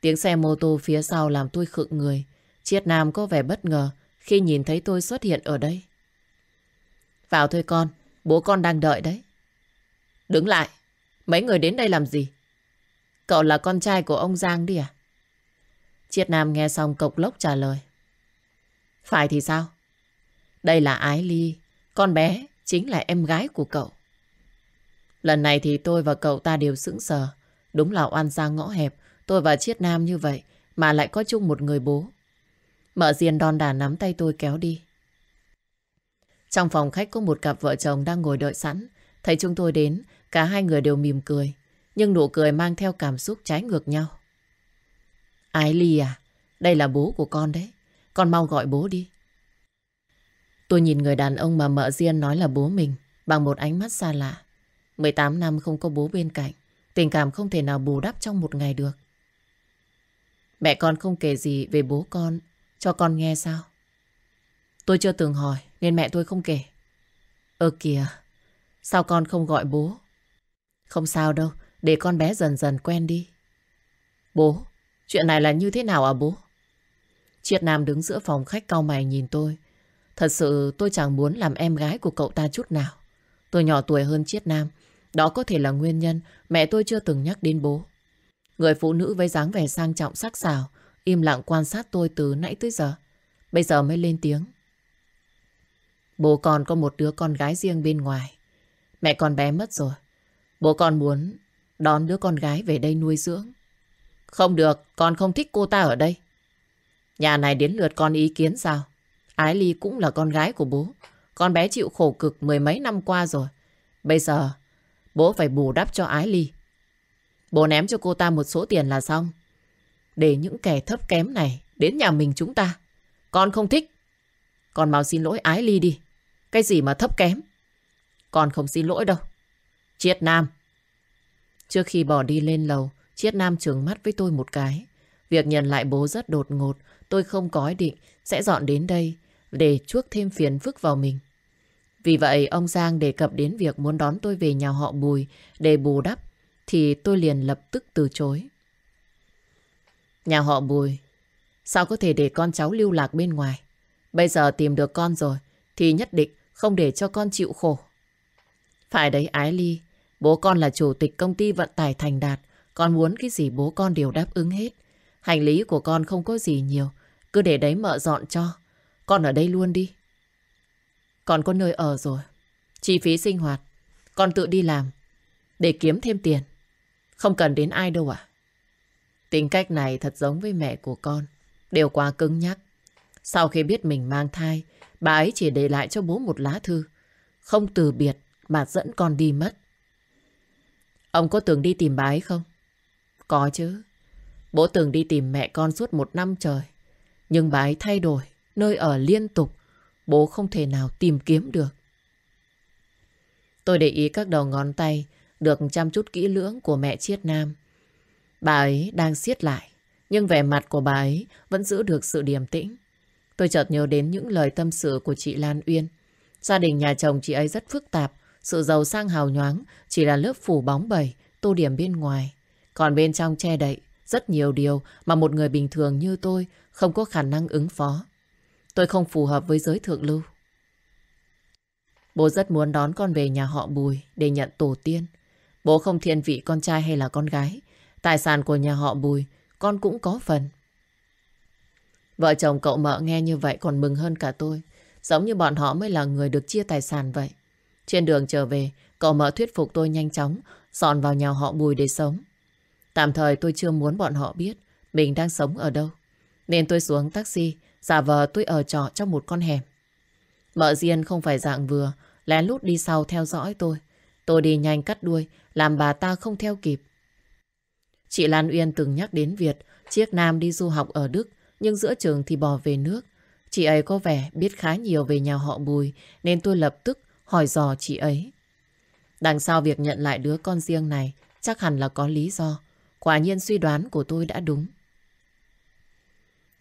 Speaker 1: Tiếng xe mô tô phía sau làm tôi khựng người. Triết Nam có vẻ bất ngờ khi nhìn thấy tôi xuất hiện ở đây. Vào thôi con, bố con đang đợi đấy. Đứng lại, mấy người đến đây làm gì? Cậu là con trai của ông Giang đi à? Triết Nam nghe xong cộc lốc trả lời. Phải thì sao? Đây là Ái Ly, con bé chính là em gái của cậu. Lần này thì tôi và cậu ta đều sững sờ. Đúng là oan gia ngõ hẹp, tôi và Chiết Nam như vậy mà lại có chung một người bố. Mợ Diên đòn đà nắm tay tôi kéo đi. Trong phòng khách có một cặp vợ chồng đang ngồi đợi sẵn. Thấy chúng tôi đến, cả hai người đều mỉm cười. Nhưng nụ cười mang theo cảm xúc trái ngược nhau. Ái Ly à, đây là bố của con đấy. Con mau gọi bố đi. Tôi nhìn người đàn ông mà mợ Diên nói là bố mình bằng một ánh mắt xa lạ. 18 năm không có bố bên cạnh. Tình cảm không thể nào bù đắp trong một ngày được. Mẹ con không kể gì về bố con cho con nghe sao? Tôi chưa từng hỏi nên mẹ tôi không kể. Ơ kìa, sao con không gọi bố? Không sao đâu, để con bé dần dần quen đi. Bố, chuyện này là như thế nào à bố? Triết Nam đứng giữa phòng khách cau mày nhìn tôi. Thật sự tôi chẳng muốn làm em gái của cậu ta chút nào. Tôi nhỏ tuổi hơn Triết Nam. Đó có thể là nguyên nhân mẹ tôi chưa từng nhắc đến bố. Người phụ nữ với dáng vẻ sang trọng sắc sảo im lặng quan sát tôi từ nãy tới giờ. Bây giờ mới lên tiếng. Bố con có một đứa con gái riêng bên ngoài. Mẹ con bé mất rồi. Bố con muốn đón đứa con gái về đây nuôi dưỡng. Không được, con không thích cô ta ở đây. Nhà này đến lượt con ý kiến sao? Ái Ly cũng là con gái của bố. Con bé chịu khổ cực mười mấy năm qua rồi. Bây giờ, bố phải bù đắp cho Ái Ly. Bố ném cho cô ta một số tiền là xong. Để những kẻ thấp kém này đến nhà mình chúng ta. Con không thích. Con mau xin lỗi Ái Ly đi. Cái gì mà thấp kém. Con không xin lỗi đâu. Triết Nam. Trước khi bỏ đi lên lầu, Triết Nam trừng mắt với tôi một cái. Việc nhận lại bố rất đột ngột. Tôi không có ý định sẽ dọn đến đây để chuốc thêm phiền phức vào mình. Vì vậy ông Giang đề cập đến việc muốn đón tôi về nhà họ Bùi để bù đắp thì tôi liền lập tức từ chối. Nhà họ Bùi sao có thể để con cháu lưu lạc bên ngoài? Bây giờ tìm được con rồi thì nhất định không để cho con chịu khổ. Phải đấy Ái Ly, bố con là chủ tịch công ty vận tải Thành Đạt, con muốn cái gì bố con đều đáp ứng hết. Hành lý của con không có gì nhiều, cứ để đấy mợ dọn cho. Con ở đây luôn đi. Con có nơi ở rồi. Chi phí sinh hoạt, con tự đi làm để kiếm thêm tiền. Không cần đến ai đâu ạ. Tính cách này thật giống với mẹ của con. Đều quá cứng nhắc. Sau khi biết mình mang thai, bà ấy chỉ để lại cho bố một lá thư. Không từ biệt mà dẫn con đi mất. Ông có từng đi tìm bà ấy không? Có chứ. Bố từng đi tìm mẹ con suốt một năm trời. Nhưng bà ấy thay đổi, nơi ở liên tục. Bố không thể nào tìm kiếm được. Tôi để ý các đầu ngón tay được chăm chút kỹ lưỡng của mẹ Chiết Nam. Bà ấy đang siết lại, nhưng vẻ mặt của bà ấy vẫn giữ được sự điềm tĩnh. Tôi chợt nhớ đến những lời tâm sự của chị Lan Uyên. Gia đình nhà chồng chị ấy rất phức tạp, sự giàu sang hào nhoáng chỉ là lớp phủ bóng bẩy, tô điểm bên ngoài. Còn bên trong che đậy rất nhiều điều mà một người bình thường như tôi không có khả năng ứng phó. Tôi không phù hợp với giới thượng lưu. Bố rất muốn đón con về nhà họ Bùi để nhận tổ tiên. Bố không thiên vị con trai hay là con gái. Tài sản của nhà họ Bùi con cũng có phần. Vợ chồng cậu mợ nghe như vậy còn mừng hơn cả tôi. Giống như bọn họ mới là người được chia tài sản vậy. Trên đường trở về, cậu mợ thuyết phục tôi nhanh chóng dọn vào nhà họ Bùi để sống. Tạm thời tôi chưa muốn bọn họ biết mình đang sống ở đâu. Nên tôi xuống taxi, giả vờ tôi ở trọ trong một con hẻm. Mợ Diên không phải dạng vừa, lén lút đi sau theo dõi tôi. Tôi đi nhanh cắt đuôi, làm bà ta không theo kịp. Chị Lan Uyên từng nhắc đến việc chiếc Nam đi du học ở Đức, nhưng giữa trường thì bỏ về nước. Chị ấy có vẻ biết khá nhiều về nhà họ Bùi, nên tôi lập tức hỏi dò chị ấy. Đằng sau việc nhận lại đứa con riêng này, chắc hẳn là có lý do. Quả nhiên suy đoán của tôi đã đúng.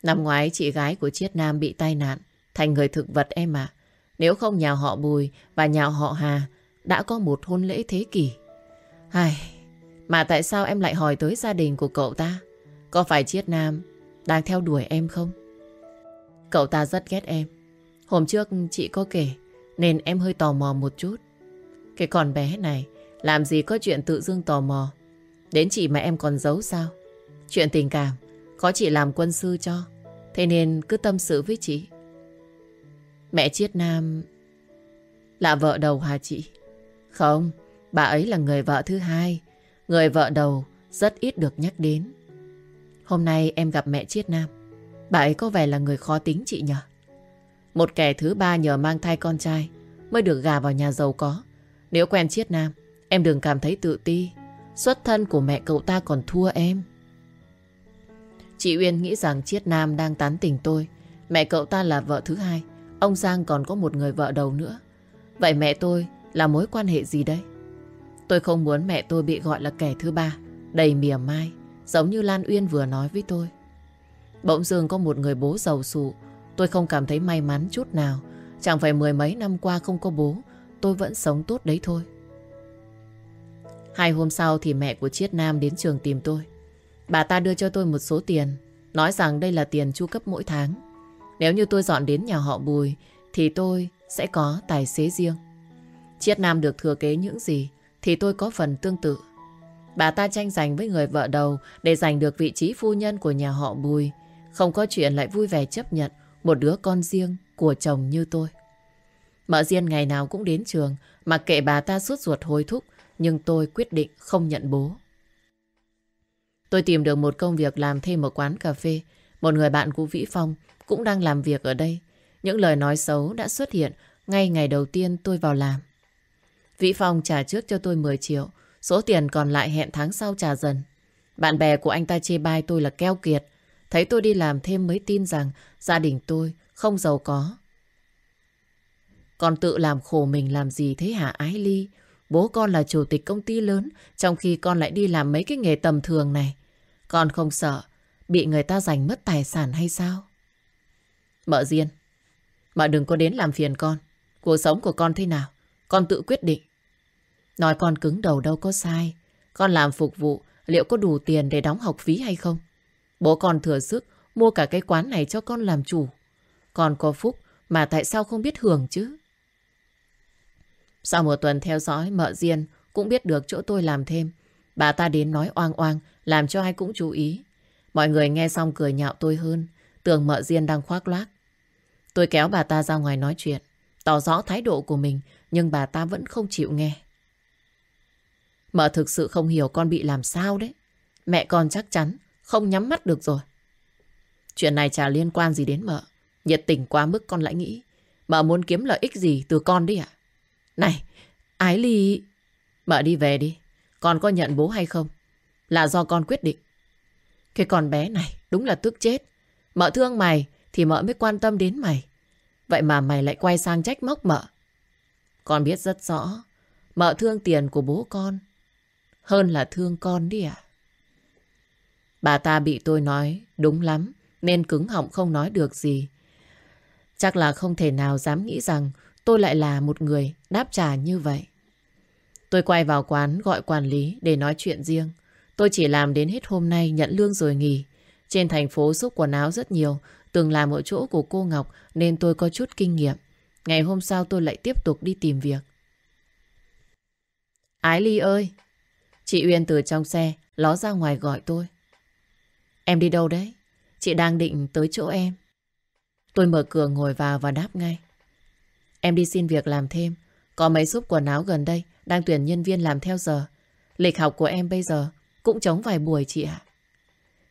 Speaker 1: Năm ngoái chị gái của Chiết Nam bị tai nạn, thành người thực vật em ạ. Nếu không nhà họ Bùi và nhà họ Hà đã có một hôn lễ thế kỷ. Ai, mà tại sao em lại hỏi tới gia đình của cậu ta? Có phải Chiết Nam đang theo đuổi em không? Cậu ta rất ghét em. Hôm trước chị có kể nên em hơi tò mò một chút. Cái con bé này làm gì có chuyện tự dưng tò mò. Đến chị mà em còn giấu sao? Chuyện tình cảm có chị làm quân sư cho. Thế nên cứ tâm sự với chị. Mẹ Chiết Nam là vợ đầu hả chị? Không, bà ấy là người vợ thứ hai. Người vợ đầu rất ít được nhắc đến. Hôm nay em gặp mẹ Chiết Nam. Bà ấy có vẻ là người khó tính chị nhỉ? Một kẻ thứ ba nhờ mang thai con trai mới được gà vào nhà giàu có. Nếu quen Chiết Nam, em đừng cảm thấy tự ti. Xuất thân của mẹ cậu ta còn thua em. Chị Uyên nghĩ rằng Chiết Nam đang tán tỉnh tôi. Mẹ cậu ta là vợ thứ hai. Ông Giang còn có một người vợ đầu nữa. Vậy mẹ tôi là mối quan hệ gì đây? Tôi không muốn mẹ tôi bị gọi là kẻ thứ ba, đầy mỉa mai, giống như Lan Uyên vừa nói với tôi. Bỗng dưng có một người bố giàu sụ, tôi không cảm thấy may mắn chút nào. Chẳng phải mười mấy năm qua không có bố, tôi vẫn sống tốt đấy thôi. Hai hôm sau thì mẹ của Chiết Nam đến trường tìm tôi. Bà ta đưa cho tôi một số tiền, nói rằng đây là tiền chu cấp mỗi tháng. Nếu như tôi dọn đến nhà họ Bùi, thì tôi sẽ có tài xế riêng. Chiết Nam được thừa kế những gì, thì tôi có phần tương tự. Bà ta tranh giành với người vợ đầu để giành được vị trí phu nhân của nhà họ Bùi. Không có chuyện lại vui vẻ chấp nhận một đứa con riêng của chồng như tôi. Mợ Diên ngày nào cũng đến trường, mà kệ bà ta suốt ruột hối thúc, nhưng tôi quyết định không nhận bố. Tôi tìm được một công việc làm thêm ở quán cà phê. Một người bạn của Vĩ Phong cũng đang làm việc ở đây. Những lời nói xấu đã xuất hiện ngay ngày đầu tiên tôi vào làm. Vĩ Phong trả trước cho tôi 10 triệu, số tiền còn lại hẹn tháng sau trả dần. Bạn bè của anh ta chê bai tôi là keo kiệt, thấy tôi đi làm thêm mới tin rằng gia đình tôi không giàu có. Còn tự làm khổ mình làm gì thế hả Ái Ly? Bố con là chủ tịch công ty lớn, trong khi con lại đi làm mấy cái nghề tầm thường này. Con không sợ bị người ta giành mất tài sản hay sao? Mợ Diên, mợ đừng có đến làm phiền con. Cuộc sống của con thế nào? Con tự quyết định. Nói con cứng đầu đâu có sai. Con làm phục vụ, liệu có đủ tiền để đóng học phí hay không? Bố con thừa sức mua cả cái quán này cho con làm chủ. Con có phúc mà tại sao không biết hưởng chứ? Sau một tuần theo dõi, mợ Diên cũng biết được chỗ tôi làm thêm. Bà ta đến nói oang oang, làm cho ai cũng chú ý. Mọi người nghe xong cười nhạo tôi hơn, tưởng mợ Diên đang khoác loác. Tôi kéo bà ta ra ngoài nói chuyện, tỏ rõ thái độ của mình, nhưng bà ta vẫn không chịu nghe. Mợ thực sự không hiểu con bị làm sao đấy. Mẹ con chắc chắn không nhắm mắt được rồi. Chuyện này chả liên quan gì đến mợ. Nhiệt tình quá mức con lại nghĩ. Mợ muốn kiếm lợi ích gì từ con đi ạ? Này, Ái Ly... Mợ đi về đi. Con có nhận bố hay không? Là do con quyết định. Cái con bé này đúng là tức chết. Mợ thương mày thì mợ mới quan tâm đến mày. Vậy mà mày lại quay sang trách móc mợ. Con biết rất rõ. Mợ thương tiền của bố con. Hơn là thương con đi ạ. Bà ta bị tôi nói đúng lắm. Nên cứng họng không nói được gì. Chắc là không thể nào dám nghĩ rằng tôi lại là một người đáp trả như vậy. Tôi quay vào quán gọi quản lý để nói chuyện riêng. Tôi chỉ làm đến hết hôm nay nhận lương rồi nghỉ. Trên thành phố xúc quần áo rất nhiều, từng làm ở chỗ của cô Ngọc nên tôi có chút kinh nghiệm. Ngày hôm sau tôi lại tiếp tục đi tìm việc. Ái Ly ơi! Chị Uyên từ trong xe ló ra ngoài gọi tôi. Em đi đâu đấy? Chị đang định tới chỗ em. Tôi mở cửa ngồi vào và đáp ngay. Em đi xin việc làm thêm. Có mấy giúp quần áo gần đây đang tuyển nhân viên làm theo giờ. Lịch học của em bây giờ cũng chống vài buổi chị ạ.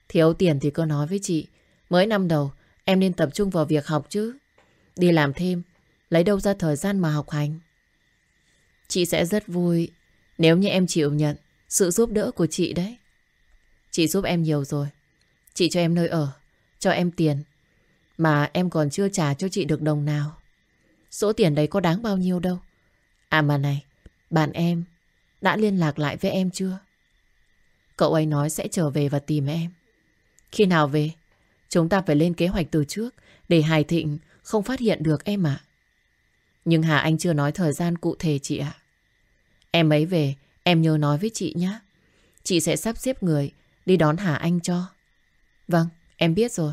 Speaker 1: Thiếu tiền thì cứ nói với chị. Mới năm đầu em nên tập trung vào việc học chứ. Đi làm thêm, lấy đâu ra thời gian mà học hành. Chị sẽ rất vui nếu như em chịu nhận sự giúp đỡ của chị đấy. Chị giúp em nhiều rồi. Chị cho em nơi ở, cho em tiền. Mà em còn chưa trả cho chị được đồng nào. Số tiền đấy có đáng bao nhiêu đâu. À mà này, bạn em đã liên lạc lại với em chưa? Cậu ấy nói sẽ trở về và tìm em. Khi nào về? Chúng ta phải lên kế hoạch từ trước để Hải Thịnh không phát hiện được em ạ. Nhưng Hà Anh chưa nói thời gian cụ thể chị ạ. Em ấy về, em nhớ nói với chị nhé. Chị sẽ sắp xếp người đi đón Hà Anh cho. Vâng, em biết rồi.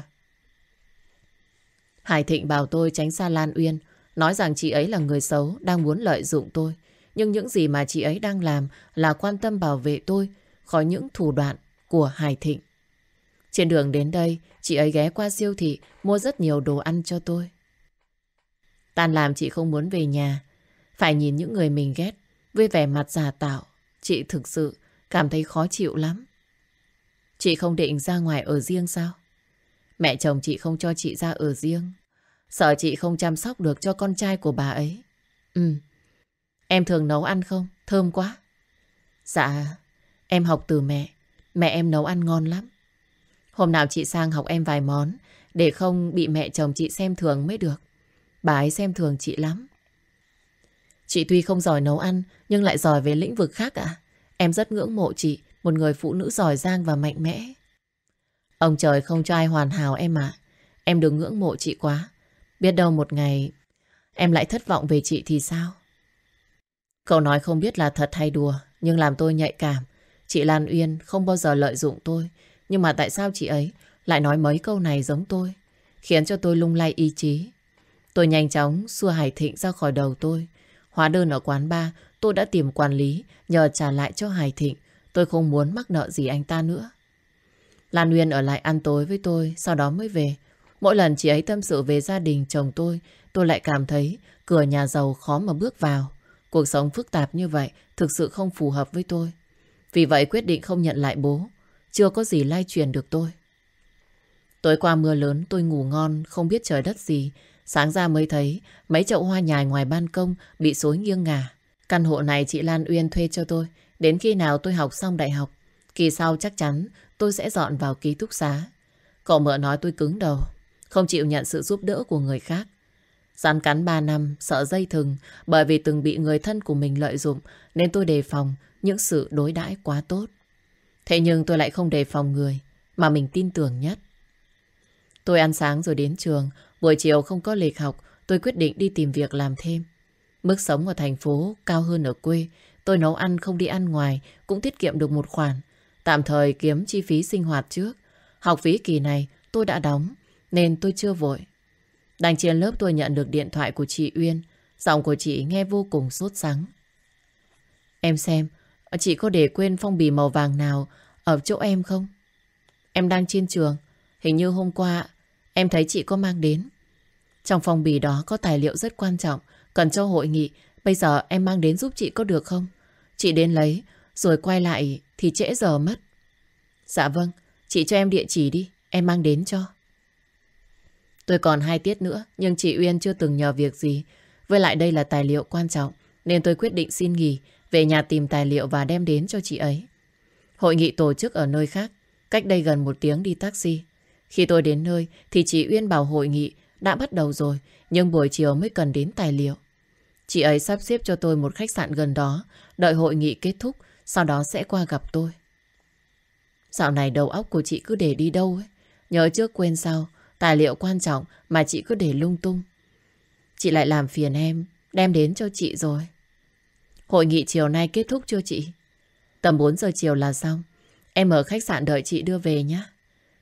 Speaker 1: Hải Thịnh bảo tôi tránh xa Lan Uyên, nói rằng chị ấy là người xấu, đang muốn lợi dụng tôi. Nhưng những gì mà chị ấy đang làm là quan tâm bảo vệ tôi khỏi những thủ đoạn của Hải Thịnh. Trên đường đến đây, chị ấy ghé qua siêu thị mua rất nhiều đồ ăn cho tôi. Tan làm chị không muốn về nhà, phải nhìn những người mình ghét với vẻ mặt giả tạo. Chị thực sự cảm thấy khó chịu lắm. Chị không định ra ngoài ở riêng sao? Mẹ chồng chị không cho chị ra ở riêng. Sợ chị không chăm sóc được cho con trai của bà ấy. Ừ. Em thường nấu ăn không? Thơm quá. Dạ, em học từ mẹ. Mẹ em nấu ăn ngon lắm. Hôm nào chị sang học em vài món để không bị mẹ chồng chị xem thường mới được. Bà ấy xem thường chị lắm. Chị tuy không giỏi nấu ăn nhưng lại giỏi về lĩnh vực khác ạ. Em rất ngưỡng mộ chị, một người phụ nữ giỏi giang và mạnh mẽ. Ông trời không cho ai hoàn hảo em ạ. Em đừng ngưỡng mộ chị quá. Biết đâu một ngày em lại thất vọng về chị thì sao? Cậu nói không biết là thật hay đùa, nhưng làm tôi nhạy cảm. Chị Lan Uyên không bao giờ lợi dụng tôi. Nhưng mà tại sao chị ấy lại nói mấy câu này giống tôi? Khiến cho tôi lung lay ý chí. Tôi nhanh chóng xua Hải Thịnh ra khỏi đầu tôi. Hóa đơn ở quán bar, tôi đã tìm quản lý nhờ trả lại cho Hải Thịnh. Tôi không muốn mắc nợ gì anh ta nữa. Lan Uyên ở lại ăn tối với tôi, sau đó mới về. Mỗi lần chị ấy tâm sự về gia đình chồng tôi, tôi lại cảm thấy cửa nhà giàu khó mà bước vào. Cuộc sống phức tạp như vậy thực sự không phù hợp với tôi. Vì vậy quyết định không nhận lại bố. Chưa có gì lai truyền được tôi. Tối qua mưa lớn tôi ngủ ngon, không biết trời đất gì. Sáng ra mới thấy mấy chậu hoa nhài ngoài ban công bị xối nghiêng ngả. Căn hộ này chị Lan Uyên thuê cho tôi. Đến khi nào tôi học xong đại học, kỳ sau chắc chắn tôi sẽ dọn vào ký túc xá. Cậu mợ nói tôi cứng đầu, không chịu nhận sự giúp đỡ của người khác. Rắn cắn 3 năm, sợ dây thừng, bởi vì từng bị người thân của mình lợi dụng, nên tôi đề phòng những sự đối đãi quá tốt. Thế nhưng tôi lại không đề phòng người, mà mình tin tưởng nhất. Tôi ăn sáng rồi đến trường, buổi chiều không có lịch học, tôi quyết định đi tìm việc làm thêm. Mức sống ở thành phố cao hơn ở quê. Tôi nấu ăn không đi ăn ngoài cũng tiết kiệm được một khoản. Tạm thời kiếm chi phí sinh hoạt trước. Học phí kỳ này tôi đã đóng nên tôi chưa vội. Đang trên lớp tôi nhận được điện thoại của chị Uyên. Giọng của chị nghe vô cùng sốt sắng. Em xem, chị có để quên phong bì màu vàng nào ở chỗ em không? Em đang trên trường. Hình như hôm qua em thấy chị có mang đến. Trong phong bì đó có tài liệu rất quan trọng cần cho hội nghị. Bây giờ em mang đến giúp chị có được không? Chị đến lấy rồi quay lại thì trễ giờ mất. Dạ vâng, chị cho em địa chỉ đi, em mang đến cho. Tôi còn hai tiết nữa, nhưng chị Uyên chưa từng nhờ việc gì. Với lại đây là tài liệu quan trọng, nên tôi quyết định xin nghỉ, về nhà tìm tài liệu và đem đến cho chị ấy. Hội nghị tổ chức ở nơi khác, cách đây gần một tiếng đi taxi. Khi tôi đến nơi thì chị Uyên bảo hội nghị đã bắt đầu rồi, nhưng buổi chiều mới cần đến tài liệu. Chị ấy sắp xếp cho tôi một khách sạn gần đó, đợi hội nghị kết thúc, sau đó sẽ qua gặp tôi. Dạo này đầu óc của chị cứ để đi đâu ấy. Nhớ trước quên sau, tài liệu quan trọng mà chị cứ để lung tung. Chị lại làm phiền em, đem đến cho chị rồi. Hội nghị chiều nay kết thúc chưa chị? Tầm 4 giờ chiều là xong. Em ở khách sạn đợi chị đưa về nhé.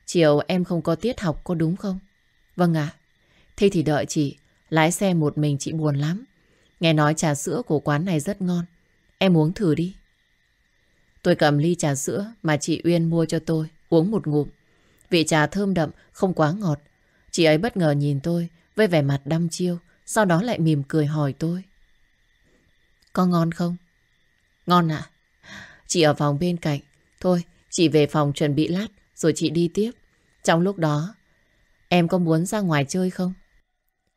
Speaker 1: Chiều em không có tiết học có đúng không? Vâng ạ. Thế thì đợi chị. Lái xe một mình chị buồn lắm. Nghe nói trà sữa của quán này rất ngon. Em uống thử đi. Tôi cầm ly trà sữa mà chị Uyên mua cho tôi, uống một ngụm. Vị trà thơm đậm, không quá ngọt. Chị ấy bất ngờ nhìn tôi với vẻ mặt đăm chiêu, sau đó lại mỉm cười hỏi tôi. Có ngon không? Ngon ạ. Chị ở phòng bên cạnh. Thôi, chị về phòng chuẩn bị lát, rồi chị đi tiếp. Trong lúc đó, em có muốn ra ngoài chơi không?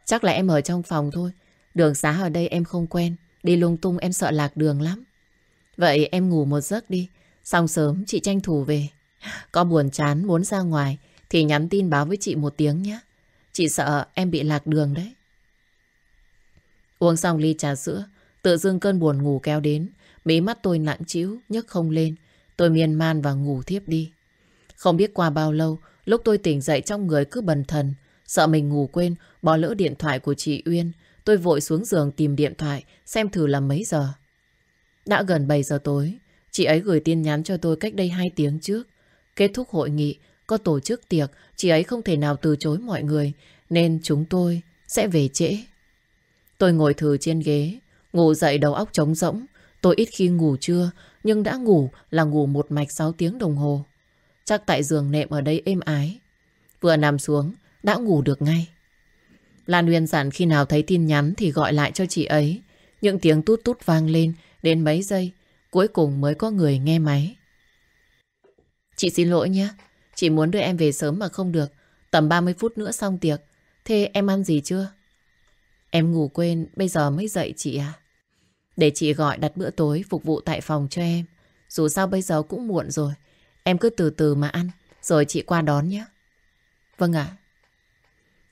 Speaker 1: Chắc là em ở trong phòng thôi. Đường xá ở đây em không quen. Đi lung tung em sợ lạc đường lắm. Vậy em ngủ một giấc đi. Xong sớm chị tranh thủ về. Có buồn chán muốn ra ngoài thì nhắn tin báo với chị một tiếng nhé. Chị sợ em bị lạc đường đấy. Uống xong ly trà sữa, tự dưng cơn buồn ngủ kéo đến. Mí mắt tôi nặng chịu nhấc không lên. Tôi miên man và ngủ thiếp đi. Không biết qua bao lâu, lúc tôi tỉnh dậy trong người cứ bần thần. Sợ mình ngủ quên, bỏ lỡ điện thoại của chị Uyên. Tôi vội xuống giường tìm điện thoại, xem thử là mấy giờ. Đã gần 7 giờ tối, chị ấy gửi tin nhắn cho tôi cách đây 2 tiếng trước. Kết thúc hội nghị, có tổ chức tiệc, chị ấy không thể nào từ chối mọi người, nên chúng tôi sẽ về trễ. Tôi ngồi thử trên ghế, ngủ dậy đầu óc trống rỗng. Tôi ít khi ngủ trưa, nhưng đã ngủ là ngủ một mạch 6 tiếng đồng hồ. Chắc tại giường nệm ở đây êm ái. Vừa nằm xuống, đã ngủ được ngay. Lan Nguyên dặn khi nào thấy tin nhắn thì gọi lại cho chị ấy. Những tiếng tút tút vang lên đến mấy giây, cuối cùng mới có người nghe máy. Chị xin lỗi nhé, chị muốn đưa em về sớm mà không được. Tầm 30 phút nữa xong tiệc. Thế em ăn gì chưa? Em ngủ quên, bây giờ mới dậy chị à? Để chị gọi đặt bữa tối phục vụ tại phòng cho em. Dù sao bây giờ cũng muộn rồi. Em cứ từ từ mà ăn, rồi chị qua đón nhé. Vâng ạ.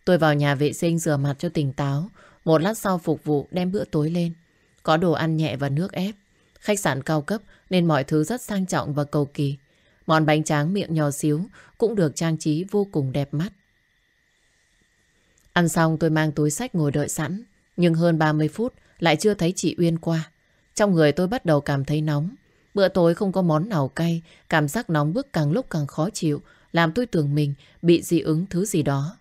Speaker 1: Tôi vào nhà vệ sinh rửa mặt cho tỉnh táo. Một lát sau phục vụ đem bữa tối lên. Có đồ ăn nhẹ và nước ép. Khách sạn cao cấp nên mọi thứ rất sang trọng và cầu kỳ. Món bánh tráng miệng nhỏ xíu cũng được trang trí vô cùng đẹp mắt. Ăn xong tôi mang túi sách ngồi đợi sẵn. Nhưng hơn 30 phút lại chưa thấy chị Uyên qua. Trong người tôi bắt đầu cảm thấy nóng. Bữa tối không có món nào cay, cảm giác nóng bức càng lúc càng khó chịu, làm tôi tưởng mình bị dị ứng thứ gì đó.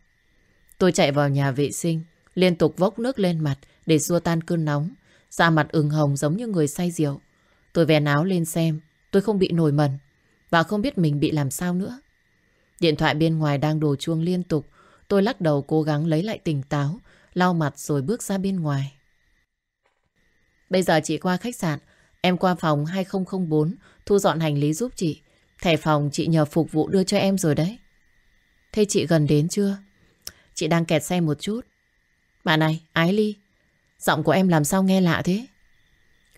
Speaker 1: Tôi chạy vào nhà vệ sinh, liên tục vốc nước lên mặt để xua tan cơn nóng. Da mặt ửng hồng giống như người say rượu. Tôi vén áo lên xem, tôi không bị nổi mẩn và không biết mình bị làm sao nữa. Điện thoại bên ngoài đang đổ chuông liên tục. Tôi lắc đầu cố gắng lấy lại tỉnh táo, lau mặt rồi bước ra bên ngoài. Bây giờ chị qua khách sạn, em qua phòng 2004 thu dọn hành lý giúp chị. Thẻ phòng chị nhờ phục vụ đưa cho em rồi đấy. Thế chị gần đến chưa? Chị đang kẹt xe một chút. Bà này, Ái Ly, giọng của em làm sao nghe lạ thế?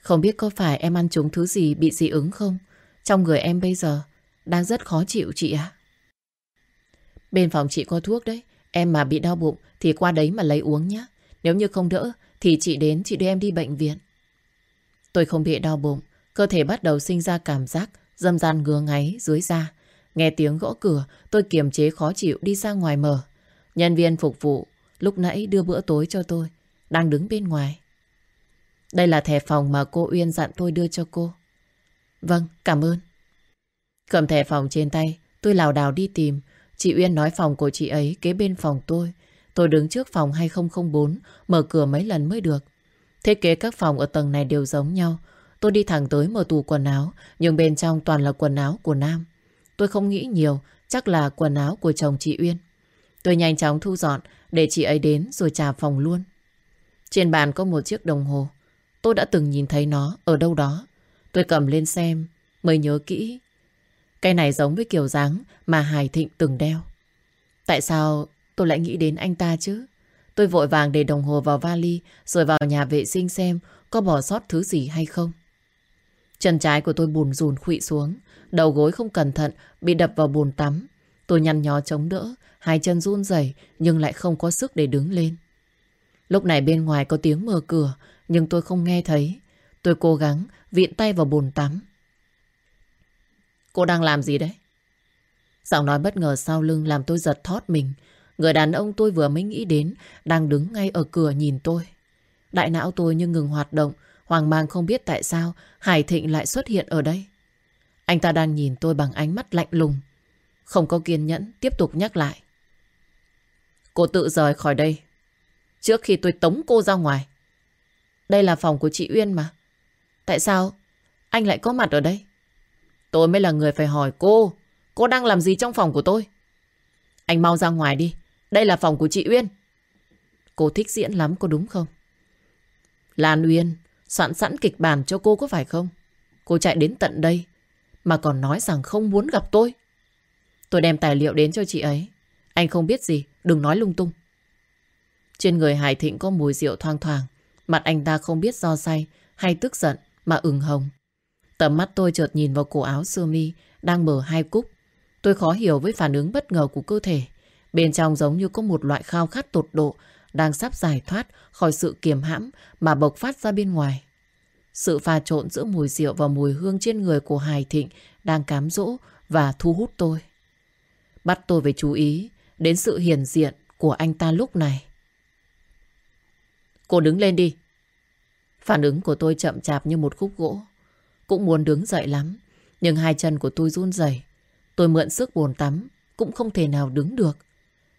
Speaker 1: Không biết có phải em ăn trúng thứ gì bị dị ứng không? Trong người em bây giờ, đang rất khó chịu chị ạ. Bên phòng chị có thuốc đấy. Em mà bị đau bụng thì qua đấy mà lấy uống nhé. Nếu như không đỡ thì chị đến, chị đưa em đi bệnh viện. Tôi không bị đau bụng. Cơ thể bắt đầu sinh ra cảm giác dâm gian ngứa ngáy dưới da. Nghe tiếng gõ cửa, tôi kiềm chế khó chịu đi ra ngoài mở. Nhân viên phục vụ lúc nãy đưa bữa tối cho tôi, đang đứng bên ngoài. Đây là thẻ phòng mà cô Uyên dặn tôi đưa cho cô. Vâng, cảm ơn. Cầm thẻ phòng trên tay, tôi lào đảo đi tìm. Chị Uyên nói phòng của chị ấy kế bên phòng tôi. Tôi đứng trước phòng 2004, mở cửa mấy lần mới được. Thiết kế các phòng ở tầng này đều giống nhau. Tôi đi thẳng tới mở tủ quần áo, nhưng bên trong toàn là quần áo của Nam. Tôi không nghĩ nhiều, chắc là quần áo của chồng chị Uyên. Tôi nhanh chóng thu dọn để chị ấy đến rồi trả phòng luôn. Trên bàn có một chiếc đồng hồ. Tôi đã từng nhìn thấy nó ở đâu đó. Tôi cầm lên xem, mới nhớ kỹ. Cái này giống với kiểu dáng mà Hải Thịnh từng đeo. Tại sao tôi lại nghĩ đến anh ta chứ? Tôi vội vàng để đồng hồ vào vali rồi vào nhà vệ sinh xem có bỏ sót thứ gì hay không. Chân trái của tôi bùn rùn khụy xuống, đầu gối không cẩn thận bị đập vào bồn tắm. Tôi nhăn nhó chống đỡ, hai chân run rẩy nhưng lại không có sức để đứng lên. Lúc này bên ngoài có tiếng mở cửa, nhưng tôi không nghe thấy. Tôi cố gắng viện tay vào bồn tắm. Cô đang làm gì đấy? Giọng nói bất ngờ sau lưng làm tôi giật thót mình. Người đàn ông tôi vừa mới nghĩ đến đang đứng ngay ở cửa nhìn tôi. Đại não tôi như ngừng hoạt động, hoang mang không biết tại sao Hải Thịnh lại xuất hiện ở đây. Anh ta đang nhìn tôi bằng ánh mắt lạnh lùng. Không có kiên nhẫn, tiếp tục nhắc lại. Cô tự rời khỏi đây. Trước khi tôi tống cô ra ngoài. Đây là phòng của chị Uyên mà. Tại sao anh lại có mặt ở đây? Tôi mới là người phải hỏi cô. Cô đang làm gì trong phòng của tôi? Anh mau ra ngoài đi. Đây là phòng của chị Uyên. Cô thích diễn lắm có đúng không? Lan Uyên soạn sẵn kịch bản cho cô có phải không? Cô chạy đến tận đây mà còn nói rằng không muốn gặp tôi. Tôi đem tài liệu đến cho chị ấy. Anh không biết gì, đừng nói lung tung. Trên người Hải Thịnh có mùi rượu thoang thoảng. Mặt anh ta không biết do say hay tức giận mà ửng hồng. Tầm mắt tôi chợt nhìn vào cổ áo sơ mi đang mở hai cúc. Tôi khó hiểu với phản ứng bất ngờ của cơ thể. Bên trong giống như có một loại khao khát tột độ đang sắp giải thoát khỏi sự kiềm hãm mà bộc phát ra bên ngoài. Sự pha trộn giữa mùi rượu và mùi hương trên người của Hải Thịnh đang cám dỗ và thu hút tôi. Bắt tôi phải chú ý đến sự hiền diện của anh ta lúc này. Cô đứng lên đi. Phản ứng của tôi chậm chạp như một khúc gỗ. Cũng muốn đứng dậy lắm. Nhưng hai chân của tôi run rẩy. Tôi mượn sức bồn tắm. Cũng không thể nào đứng được.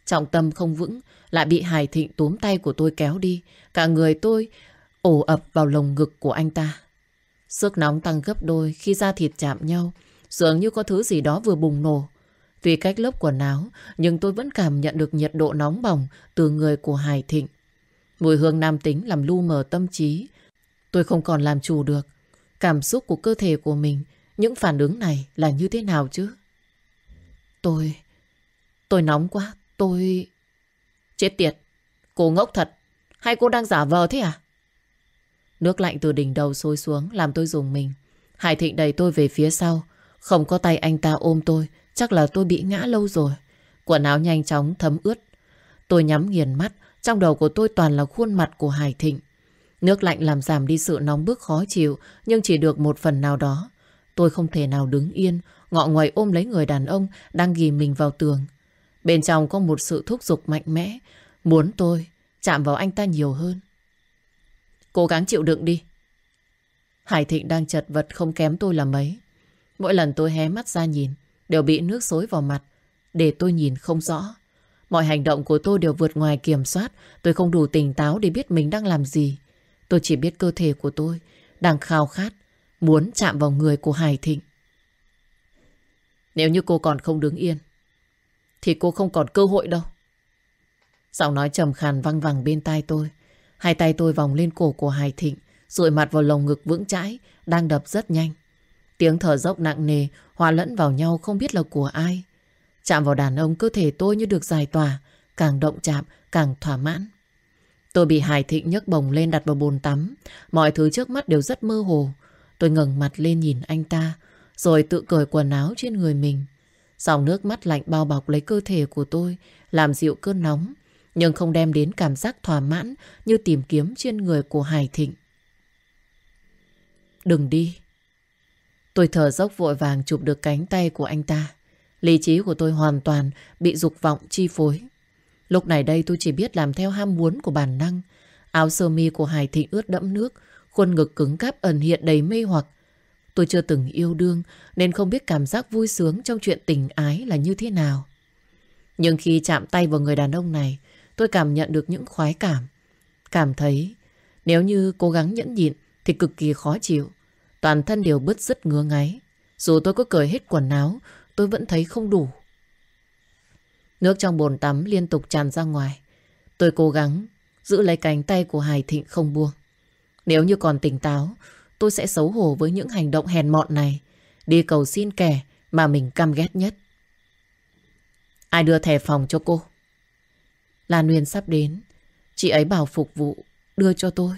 Speaker 1: Trọng tâm không vững. Lại bị Hải Thịnh túm tay của tôi kéo đi. Cả người tôi ổ ập vào lồng ngực của anh ta. Sức nóng tăng gấp đôi khi da thịt chạm nhau. Dường như có thứ gì đó vừa bùng nổ. Tuy cách lớp quần áo, nhưng tôi vẫn cảm nhận được nhiệt độ nóng bỏng từ người của Hải Thịnh. Mùi hương nam tính làm lu mờ tâm trí. Tôi không còn làm chủ được. Cảm xúc của cơ thể của mình, những phản ứng này là như thế nào chứ? Tôi... Tôi nóng quá, tôi... Chết tiệt, cô ngốc thật, hay cô đang giả vờ thế à? Nước lạnh từ đỉnh đầu sôi xuống làm tôi dùng mình. Hải Thịnh đẩy tôi về phía sau. Không có tay anh ta ôm tôi, chắc là tôi bị ngã lâu rồi. Quần áo nhanh chóng thấm ướt. Tôi nhắm nghiền mắt, trong đầu của tôi toàn là khuôn mặt của Hải Thịnh. Nước lạnh làm giảm đi sự nóng bức khó chịu, nhưng chỉ được một phần nào đó. Tôi không thể nào đứng yên, ngọ ngoại ôm lấy người đàn ông đang ghì mình vào tường. Bên trong có một sự thúc giục mạnh mẽ, muốn tôi chạm vào anh ta nhiều hơn. Cố gắng chịu đựng đi. Hải Thịnh đang chật vật không kém tôi là mấy. Mỗi lần tôi hé mắt ra nhìn, đều bị nước xối vào mặt, để tôi nhìn không rõ. Mọi hành động của tôi đều vượt ngoài kiểm soát, tôi không đủ tỉnh táo để biết mình đang làm gì. Tôi chỉ biết cơ thể của tôi đang khao khát, muốn chạm vào người của Hải Thịnh. Nếu như cô còn không đứng yên, thì cô không còn cơ hội đâu. Giọng nói trầm khàn văng vẳng bên tai tôi. Hai tay tôi vòng lên cổ của Hải Thịnh, dụi mặt vào lồng ngực vững chãi, đang đập rất nhanh. Tiếng thở dốc nặng nề, hòa lẫn vào nhau không biết là của ai. Chạm vào đàn ông cơ thể tôi như được giải tỏa, càng động chạm, càng thỏa mãn. Tôi bị Hải Thịnh nhấc bồng lên đặt vào bồn tắm, mọi thứ trước mắt đều rất mơ hồ. Tôi ngẩng mặt lên nhìn anh ta, rồi tự cởi quần áo trên người mình. Dòng nước mắt lạnh bao bọc lấy cơ thể của tôi, làm dịu cơn nóng, nhưng không đem đến cảm giác thỏa mãn như tìm kiếm trên người của Hải Thịnh. Đừng đi. Tôi thở dốc vội vàng chụp được cánh tay của anh ta. Lý trí của tôi hoàn toàn bị dục vọng chi phối. Lúc này đây tôi chỉ biết làm theo ham muốn của bản năng. Áo sơ mi của Hải Thịnh ướt đẫm nước, Khuôn ngực cứng cáp ẩn hiện đầy mê hoặc. Tôi chưa từng yêu đương nên không biết cảm giác vui sướng trong chuyện tình ái là như thế nào. Nhưng khi chạm tay vào người đàn ông này, tôi cảm nhận được những khoái cảm. Cảm thấy nếu như cố gắng nhẫn nhịn thì cực kỳ khó chịu. Toàn thân đều bứt rứt ngứa ngáy. Dù tôi có cởi hết quần áo, tôi vẫn thấy không đủ. Nước trong bồn tắm liên tục tràn ra ngoài. Tôi cố gắng giữ lấy cánh tay của Hải Thịnh không buông. Nếu như còn tỉnh táo, tôi sẽ xấu hổ với những hành động hèn mọn này. Đi cầu xin kẻ mà mình căm ghét nhất. Ai đưa thẻ phòng cho cô? Lan Nguyên sắp đến. Chị ấy bảo phục vụ đưa cho tôi.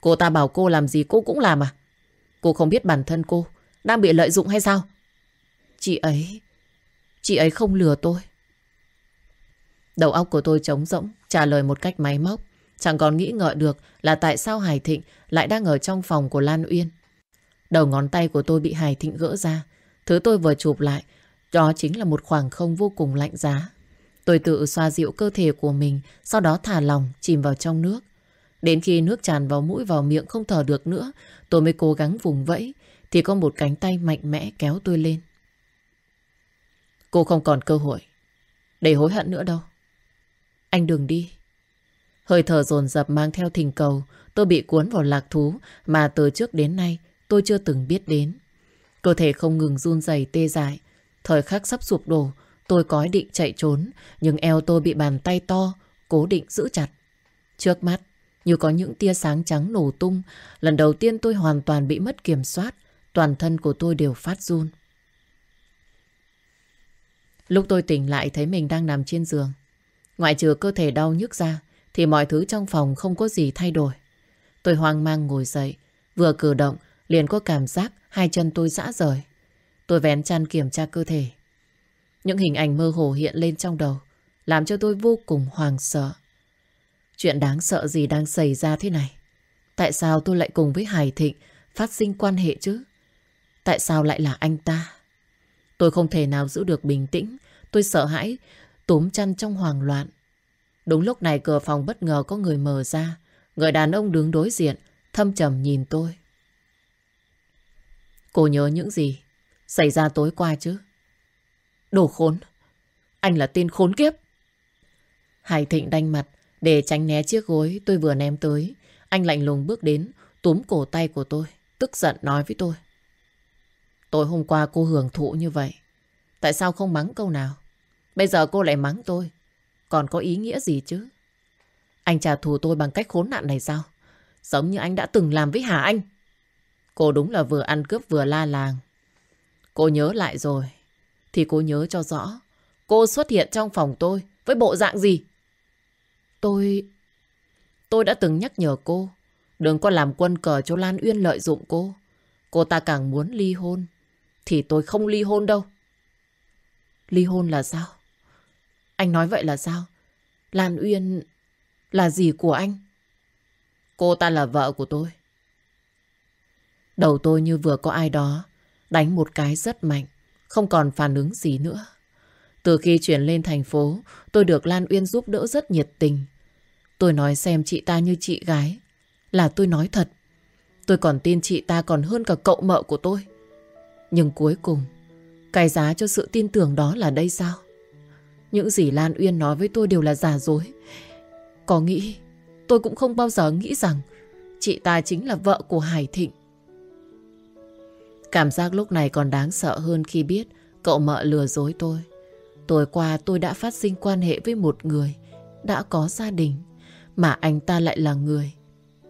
Speaker 1: Cô ta bảo cô làm gì cô cũng làm à? Cô không biết bản thân cô đang bị lợi dụng hay sao? Chị ấy... Chị ấy không lừa tôi. Đầu óc của tôi trống rỗng, trả lời một cách máy móc. Chẳng còn nghĩ ngợi được là tại sao Hải Thịnh lại đang ở trong phòng của Lan Uyên. Đầu ngón tay của tôi bị Hải Thịnh gỡ ra. Thứ tôi vừa chụp lại, đó chính là một khoảng không vô cùng lạnh giá. Tôi tự xoa dịu cơ thể của mình, sau đó thả lòng, chìm vào trong nước. Đến khi nước tràn vào mũi vào miệng không thở được nữa, tôi mới cố gắng vùng vẫy, thì có một cánh tay mạnh mẽ kéo tôi lên. Cô không còn cơ hội để hối hận nữa đâu. Anh đừng đi. Hơi thở dồn dập mang theo thình cầu, tôi bị cuốn vào lạc thú mà từ trước đến nay tôi chưa từng biết đến. Cơ thể không ngừng run rẩy tê dại. Thời khắc sắp sụp đổ, tôi có ý định chạy trốn, nhưng eo tôi bị bàn tay to, cố định giữ chặt. Trước mắt, như có những tia sáng trắng nổ tung, lần đầu tiên tôi hoàn toàn bị mất kiểm soát, toàn thân của tôi đều phát run. Lúc tôi tỉnh lại thấy mình đang nằm trên giường. Ngoại trừ cơ thể đau nhức ra, thì mọi thứ trong phòng không có gì thay đổi. Tôi hoang mang ngồi dậy, vừa cử động, liền có cảm giác hai chân tôi rã rời. Tôi vén chăn kiểm tra cơ thể. Những hình ảnh mơ hồ hiện lên trong đầu, làm cho tôi vô cùng hoàng sợ. Chuyện đáng sợ gì đang xảy ra thế này? Tại sao tôi lại cùng với Hải Thịnh phát sinh quan hệ chứ? Tại sao lại là anh ta? Tôi không thể nào giữ được bình tĩnh. Tôi sợ hãi, túm chăn trong hoàng loạn. Đúng lúc này cửa phòng bất ngờ có người mở ra. Người đàn ông đứng đối diện, thâm trầm nhìn tôi. Cô nhớ những gì xảy ra tối qua chứ? Đồ khốn! Anh là tên khốn kiếp! Hải Thịnh đanh mặt để tránh né chiếc gối tôi vừa ném tới. Anh lạnh lùng bước đến, túm cổ tay của tôi, tức giận nói với tôi. Tối hôm qua cô hưởng thụ như vậy. Tại sao không mắng câu nào? Bây giờ cô lại mắng tôi. Còn có ý nghĩa gì chứ? Anh trả thù tôi bằng cách khốn nạn này sao? Giống như anh đã từng làm với Hà Anh. Cô đúng là vừa ăn cướp vừa la làng. Cô nhớ lại rồi. Thì cô nhớ cho rõ. Cô xuất hiện trong phòng tôi với bộ dạng gì? Tôi... Tôi đã từng nhắc nhở cô. Đừng có làm quân cờ cho Lan Uyên lợi dụng cô. Cô ta càng muốn ly hôn. Thì tôi không ly hôn đâu. Ly hôn là sao? Anh nói vậy là sao? Lan Uyên là gì của anh? Cô ta là vợ của tôi. Đầu tôi như vừa có ai đó đánh một cái rất mạnh, không còn phản ứng gì nữa. Từ khi chuyển lên thành phố, tôi được Lan Uyên giúp đỡ rất nhiệt tình. Tôi nói xem chị ta như chị gái, là tôi nói thật. Tôi còn tin chị ta còn hơn cả cậu mợ của tôi. Nhưng cuối cùng, cái giá cho sự tin tưởng đó là đây sao? Những gì Lan Uyên nói với tôi đều là giả dối. Có nghĩ, tôi cũng không bao giờ nghĩ rằng chị ta chính là vợ của Hải Thịnh. Cảm giác lúc này còn đáng sợ hơn khi biết cậu mợ lừa dối tôi. Tối qua tôi đã phát sinh quan hệ với một người đã có gia đình mà anh ta lại là người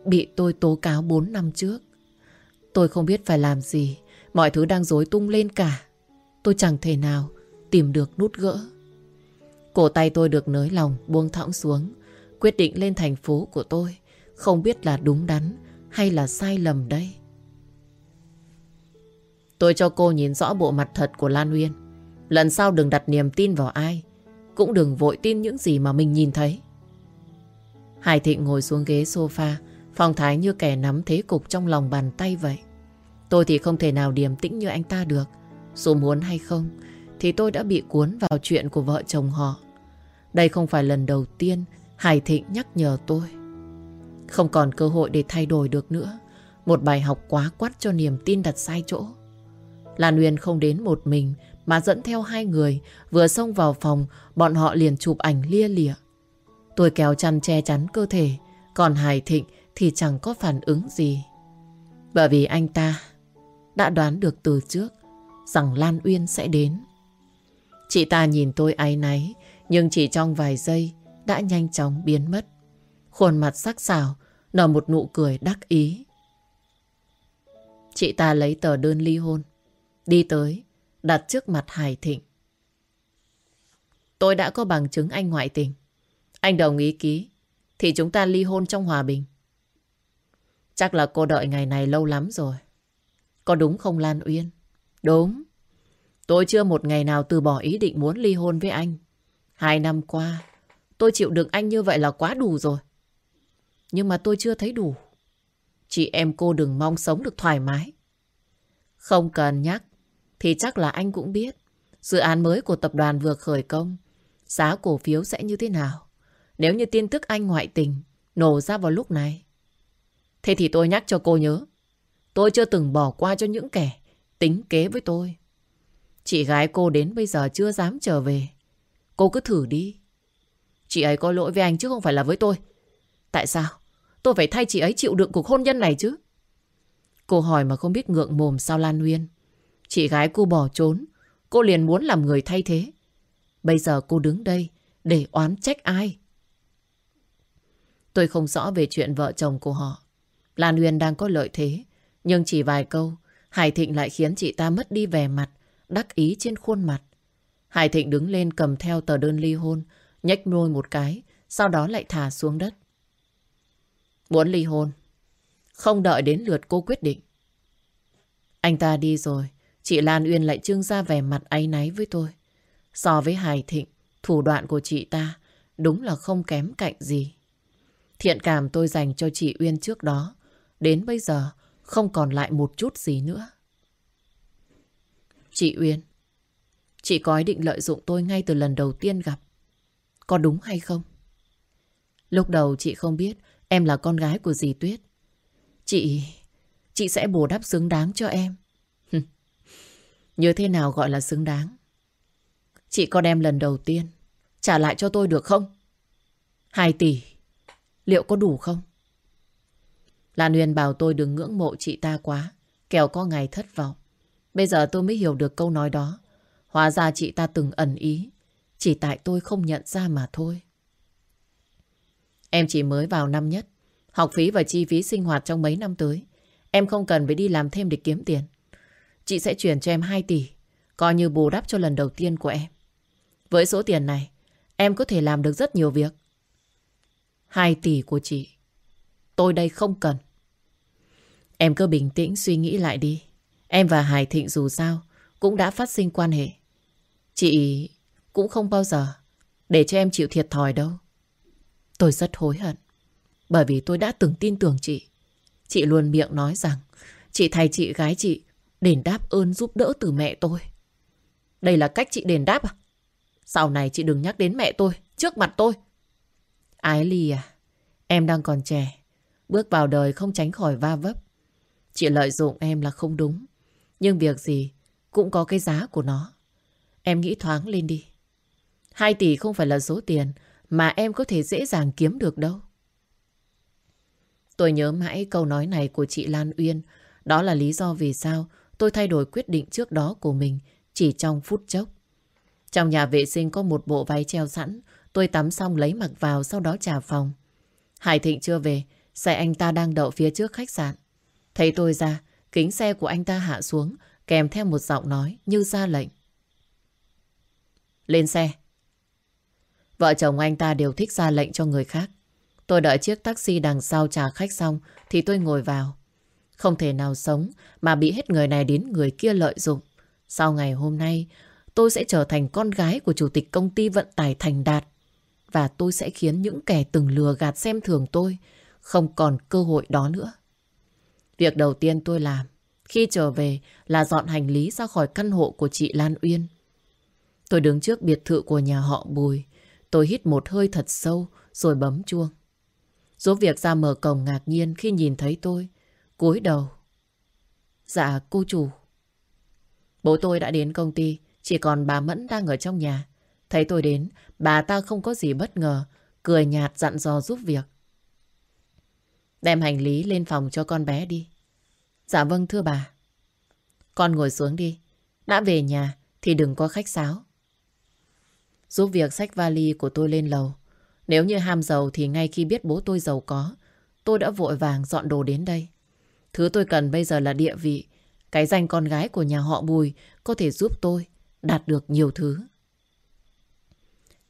Speaker 1: bị tôi tố cáo 4 năm trước. Tôi không biết phải làm gì, mọi thứ đang rối tung lên cả. Tôi chẳng thể nào tìm được nút gỡ. Cổ tay tôi được nới lòng buông thõng xuống, quyết định lên thành phố của tôi, không biết là đúng đắn hay là sai lầm đây. Tôi cho cô nhìn rõ bộ mặt thật của Lan Uyên. Lần sau đừng đặt niềm tin vào ai, cũng đừng vội tin những gì mà mình nhìn thấy. Hải Thịnh ngồi xuống ghế sofa, phong thái như kẻ nắm thế cục trong lòng bàn tay vậy. Tôi thì không thể nào điềm tĩnh như anh ta được. Dù muốn hay không, thì tôi đã bị cuốn vào chuyện của vợ chồng họ. Đây không phải lần đầu tiên Hải Thịnh nhắc nhở tôi. Không còn cơ hội để thay đổi được nữa. Một bài học quá quắt cho niềm tin đặt sai chỗ. Lan Uyên không đến một mình mà dẫn theo hai người. Vừa xông vào phòng, bọn họ liền chụp ảnh lia lịa. Tôi kéo chăn che chắn cơ thể, còn Hải Thịnh thì chẳng có phản ứng gì. Bởi vì anh ta đã đoán được từ trước rằng Lan Uyên sẽ đến. Chị ta nhìn tôi áy náy, nhưng chỉ trong vài giây đã nhanh chóng biến mất. Khuôn mặt sắc sảo, nở một nụ cười đắc ý. Chị ta lấy tờ đơn ly hôn, đi tới, đặt trước mặt Hải Thịnh. Tôi đã có bằng chứng anh ngoại tình. Anh đồng ý ký, thì chúng ta ly hôn trong hòa bình. Chắc là cô đợi ngày này lâu lắm rồi. Có đúng không Lan Uyên? Đúng. Tôi chưa một ngày nào từ bỏ ý định muốn ly hôn với anh. Hai năm qua, tôi chịu đựng anh như vậy là quá đủ rồi. Nhưng mà tôi chưa thấy đủ. Chị em cô đừng mong sống được thoải mái. Không cần nhắc, thì chắc là anh cũng biết. Dự án mới của tập đoàn vừa khởi công, giá cổ phiếu sẽ như thế nào? Nếu như tin tức anh ngoại tình nổ ra vào lúc này. Thế thì tôi nhắc cho cô nhớ, tôi chưa từng bỏ qua cho những kẻ tính kế với tôi. Chị gái cô đến bây giờ chưa dám trở về. Cô cứ thử đi. Chị ấy có lỗi với anh chứ không phải là với tôi. Tại sao? Tôi phải thay chị ấy chịu đựng cuộc hôn nhân này chứ. Cô hỏi mà không biết ngượng mồm sao Lan Nguyên. Chị gái cô bỏ trốn. Cô liền muốn làm người thay thế. Bây giờ cô đứng đây để oán trách ai? Tôi không rõ về chuyện vợ chồng của họ. Lan Nguyên đang có lợi thế. Nhưng chỉ vài câu, Hải Thịnh lại khiến chị ta mất đi vẻ mặt, đắc ý trên khuôn mặt. Hải Thịnh đứng lên cầm theo tờ đơn ly hôn, nhách môi một cái, sau đó lại thả xuống đất. Muốn ly hôn, không đợi đến lượt cô quyết định. Anh ta đi rồi, chị Lan Uyên lại trưng ra vẻ mặt áy náy với tôi. So với Hải Thịnh, thủ đoạn của chị ta đúng là không kém cạnh gì. Thiện cảm tôi dành cho chị Uyên trước đó, đến bây giờ không còn lại một chút gì nữa. Chị Uyên, chị có ý định lợi dụng tôi ngay từ lần đầu tiên gặp. Có đúng hay không? Lúc đầu chị không biết em là con gái của dì Tuyết. Chị... chị sẽ bù đắp xứng đáng cho em. Như thế nào gọi là xứng đáng? Chị có đem lần đầu tiên trả lại cho tôi được không? Hai tỷ, liệu có đủ không? Lan Huyền bảo tôi đừng ngưỡng mộ chị ta quá, kẻo có ngày thất vọng. Bây giờ tôi mới hiểu được câu nói đó. Hóa ra chị ta từng ẩn ý, chỉ tại tôi không nhận ra mà thôi. Em chỉ mới vào năm nhất, học phí và chi phí sinh hoạt trong mấy năm tới. Em không cần phải đi làm thêm để kiếm tiền. Chị sẽ chuyển cho em 2 tỷ, coi như bù đắp cho lần đầu tiên của em. Với số tiền này, em có thể làm được rất nhiều việc. 2 tỷ của chị, tôi đây không cần. Em cứ bình tĩnh suy nghĩ lại đi. Em và Hải Thịnh dù sao cũng đã phát sinh quan hệ. Chị cũng không bao giờ để cho em chịu thiệt thòi đâu. Tôi rất hối hận. Bởi vì tôi đã từng tin tưởng chị. Chị luôn miệng nói rằng chị thay chị gái chị đền đáp ơn giúp đỡ từ mẹ tôi. Đây là cách chị đền đáp à? Sau này chị đừng nhắc đến mẹ tôi, trước mặt tôi. Ái Ly à, em đang còn trẻ. Bước vào đời không tránh khỏi va vấp. Chị lợi dụng em là không đúng. Nhưng việc gì cũng có cái giá của nó. Em nghĩ thoáng lên đi. Hai tỷ không phải là số tiền mà em có thể dễ dàng kiếm được đâu. Tôi nhớ mãi câu nói này của chị Lan Uyên. Đó là lý do vì sao tôi thay đổi quyết định trước đó của mình chỉ trong phút chốc. Trong nhà vệ sinh có một bộ váy treo sẵn. Tôi tắm xong lấy mặc vào sau đó trả phòng. Hải Thịnh chưa về, xe anh ta đang đậu phía trước khách sạn. Thấy tôi ra, kính xe của anh ta hạ xuống, kèm theo một giọng nói như ra lệnh. Lên xe. Vợ chồng anh ta đều thích ra lệnh cho người khác. Tôi đợi chiếc taxi đằng sau trả khách xong thì tôi ngồi vào. Không thể nào sống mà bị hết người này đến người kia lợi dụng. Sau ngày hôm nay, tôi sẽ trở thành con gái của chủ tịch công ty vận tải Thành Đạt. Và tôi sẽ khiến những kẻ từng lừa gạt xem thường tôi không còn cơ hội đó nữa. Việc đầu tiên tôi làm khi trở về là dọn hành lý ra khỏi căn hộ của chị Lan Uyên. Tôi đứng trước biệt thự của nhà họ Bùi. Tôi hít một hơi thật sâu rồi bấm chuông. Giúp việc ra mở cổng ngạc nhiên khi nhìn thấy tôi. cúi đầu. Dạ cô chủ. Bố tôi đã đến công ty, chỉ còn bà Mẫn đang ở trong nhà. Thấy tôi đến, bà ta không có gì bất ngờ, cười nhạt dặn dò giúp việc. Đem hành lý lên phòng cho con bé đi. Dạ vâng thưa bà. Con ngồi xuống đi. Đã về nhà thì đừng có khách sáo. Giúp việc xách vali của tôi lên lầu. Nếu như ham giàu thì ngay khi biết bố tôi giàu có, tôi đã vội vàng dọn đồ đến đây. Thứ tôi cần bây giờ là địa vị. Cái danh con gái của nhà họ Bùi có thể giúp tôi đạt được nhiều thứ.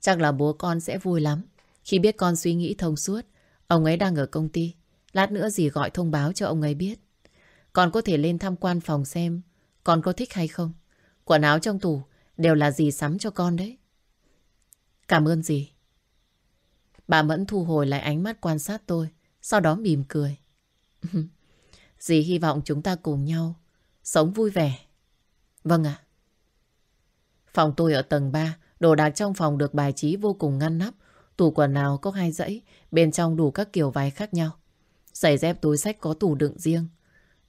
Speaker 1: Chắc là bố con sẽ vui lắm khi biết con suy nghĩ thông suốt. Ông ấy đang ở công ty. Lát nữa gì gọi thông báo cho ông ấy biết. Con có thể lên tham quan phòng xem con có thích hay không. Quần áo trong tủ đều là gì sắm cho con đấy. Cảm ơn gì Bà Mẫn thu hồi lại ánh mắt quan sát tôi, sau đó mỉm cười. dì hy vọng chúng ta cùng nhau sống vui vẻ. Vâng ạ. Phòng tôi ở tầng 3, đồ đạc trong phòng được bài trí vô cùng ngăn nắp. Tủ quần áo có hai dãy, bên trong đủ các kiểu váy khác nhau. Giày dép túi sách có tủ đựng riêng.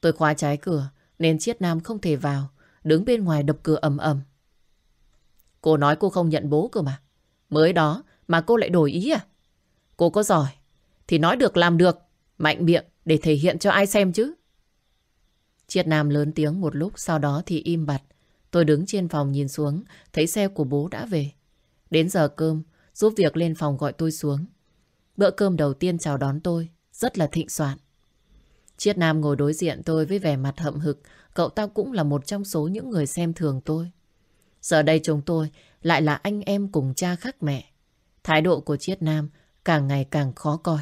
Speaker 1: Tôi khóa trái cửa nên Chiết Nam không thể vào, đứng bên ngoài đập cửa ầm ầm. Cô nói cô không nhận bố cơ mà. Mới đó mà cô lại đổi ý à? Cô có giỏi thì nói được làm được, mạnh miệng để thể hiện cho ai xem chứ. Chiết Nam lớn tiếng một lúc, sau đó thì im bặt. Tôi đứng trên phòng nhìn xuống, thấy xe của bố đã về. Đến giờ cơm, giúp việc lên phòng gọi tôi xuống. Bữa cơm đầu tiên chào đón tôi, rất là thịnh soạn. Chiết Nam ngồi đối diện tôi với vẻ mặt hậm hực, cậu ta cũng là một trong số những người xem thường tôi. Giờ đây chúng tôi lại là anh em cùng cha khác mẹ. Thái độ của Chiết Nam càng ngày càng khó coi.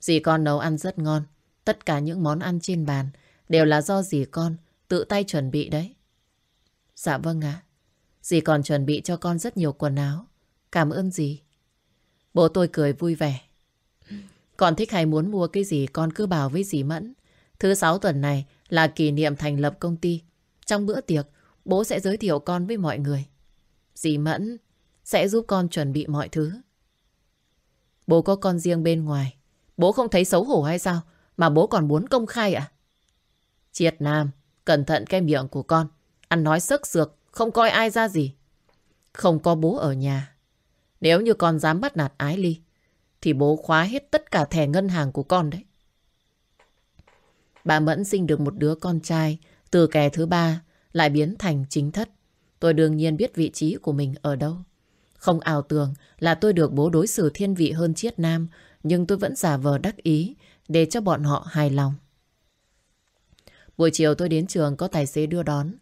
Speaker 1: Dì con nấu ăn rất ngon. Tất cả những món ăn trên bàn đều là do dì con tự tay chuẩn bị đấy. Dạ vâng ạ. Dì còn chuẩn bị cho con rất nhiều quần áo. Cảm ơn dì. Bố tôi cười vui vẻ. Con thích hay muốn mua cái gì con cứ bảo với dì Mẫn. Thứ sáu tuần này là kỷ niệm thành lập công ty. Trong bữa tiệc, bố sẽ giới thiệu con với mọi người. Dì Mẫn sẽ giúp con chuẩn bị mọi thứ. Bố có con riêng bên ngoài. Bố không thấy xấu hổ hay sao? Mà bố còn muốn công khai à? Triệt Nam, cẩn thận cái miệng của con. Ăn nói sức sược, không coi ai ra gì. Không có bố ở nhà. Nếu như con dám bắt nạt Ái Ly, thì bố khóa hết tất cả thẻ ngân hàng của con đấy. Bà Mẫn sinh được một đứa con trai, từ kẻ thứ ba lại biến thành chính thất. Tôi đương nhiên biết vị trí của mình ở đâu. Không ảo tưởng là tôi được bố đối xử thiên vị hơn triết Nam, nhưng tôi vẫn giả vờ đắc ý để cho bọn họ hài lòng. Buổi chiều tôi đến trường có tài xế đưa đón.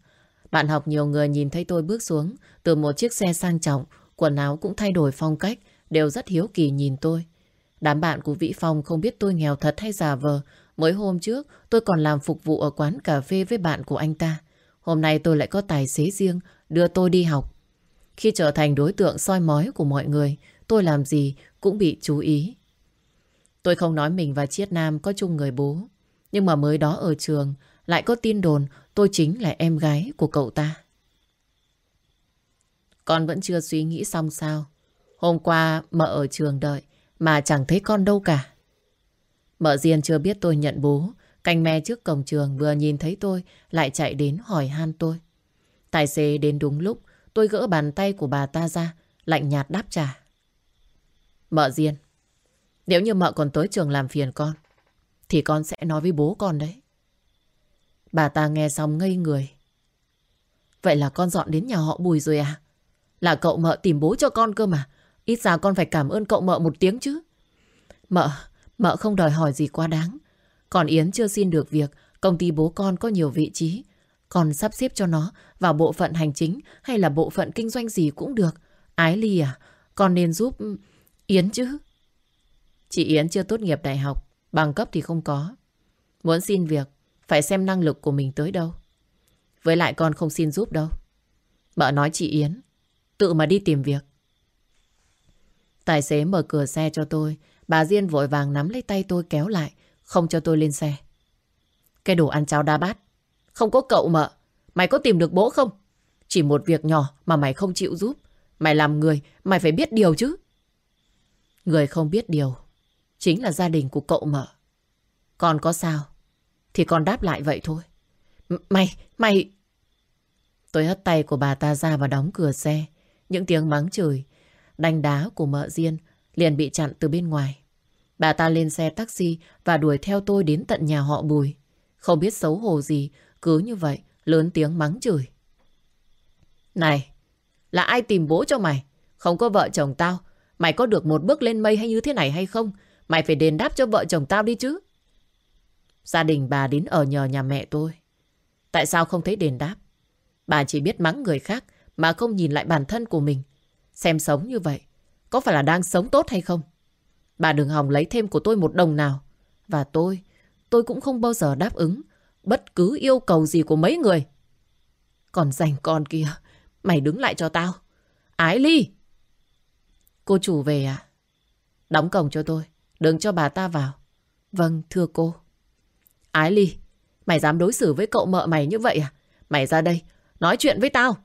Speaker 1: Bạn học nhiều người nhìn thấy tôi bước xuống từ một chiếc xe sang trọng, quần áo cũng thay đổi phong cách, đều rất hiếu kỳ nhìn tôi. Đám bạn của Vĩ Phong không biết tôi nghèo thật hay giả vờ. Mới hôm trước tôi còn làm phục vụ ở quán cà phê với bạn của anh ta. Hôm nay tôi lại có tài xế riêng đưa tôi đi học. Khi trở thành đối tượng soi mói của mọi người, tôi làm gì cũng bị chú ý. Tôi không nói mình và Chiết Nam có chung người bố. Nhưng mà mới đó ở trường lại có tin đồn tôi chính là em gái của cậu ta. Con vẫn chưa suy nghĩ xong sao. Hôm qua mợ ở trường đợi mà chẳng thấy con đâu cả. Mợ Diên chưa biết tôi nhận bố cành me trước cổng trường vừa nhìn thấy tôi lại chạy đến hỏi han tôi. Tài xế đến đúng lúc tôi gỡ bàn tay của bà ta ra lạnh nhạt đáp trả. Mợ Diên nếu như mợ còn tới trường làm phiền con thì con sẽ nói với bố con đấy. Bà ta nghe xong ngây người. Vậy là con dọn đến nhà họ Bùi rồi à? Là cậu mợ tìm bố cho con cơ mà. Ít ra con phải cảm ơn cậu mợ một tiếng chứ. Mợ, mợ không đòi hỏi gì quá đáng. Còn Yến chưa xin được việc, công ty bố con có nhiều vị trí. Còn sắp xếp cho nó vào bộ phận hành chính hay là bộ phận kinh doanh gì cũng được. Ái Ly à, con nên giúp Yến chứ. Chị Yến chưa tốt nghiệp đại học, bằng cấp thì không có. Muốn xin việc, phải xem năng lực của mình tới đâu. Với lại con không xin giúp đâu. Mợ nói chị Yến, tự mà đi tìm việc. Tài xế mở cửa xe cho tôi. Bà Diên vội vàng nắm lấy tay tôi kéo lại. Không cho tôi lên xe. Cái đồ ăn cháo đa bát. Không có cậu mợ. Mày có tìm được bố không? Chỉ một việc nhỏ mà mày không chịu giúp. Mày làm người, mày phải biết điều chứ. Người không biết điều. Chính là gia đình của cậu mợ. còn có sao? Thì con đáp lại vậy thôi. M mày, mày... Tôi hất tay của bà ta ra và đóng cửa xe. Những tiếng mắng chửi, đánh đá của mợ Diên liền bị chặn từ bên ngoài. Bà ta lên xe taxi và đuổi theo tôi đến tận nhà họ Bùi. Không biết xấu hổ gì, cứ như vậy, lớn tiếng mắng chửi. Này, là ai tìm bố cho mày? Không có vợ chồng tao. Mày có được một bước lên mây hay như thế này hay không? Mày phải đền đáp cho vợ chồng tao đi chứ. Gia đình bà đến ở nhờ nhà mẹ tôi. Tại sao không thấy đền đáp? Bà chỉ biết mắng người khác mà không nhìn lại bản thân của mình. Xem sống như vậy, có phải là đang sống tốt hay không? Bà đừng hòng lấy thêm của tôi một đồng nào. Và tôi, tôi cũng không bao giờ đáp ứng bất cứ yêu cầu gì của mấy người. Còn dành con kia, mày đứng lại cho tao. Ái Ly! Cô chủ về à? Đóng cổng cho tôi, đừng cho bà ta vào. Vâng, thưa cô. Ái Ly, mày dám đối xử với cậu mợ mày như vậy à? Mày ra đây, nói chuyện với tao.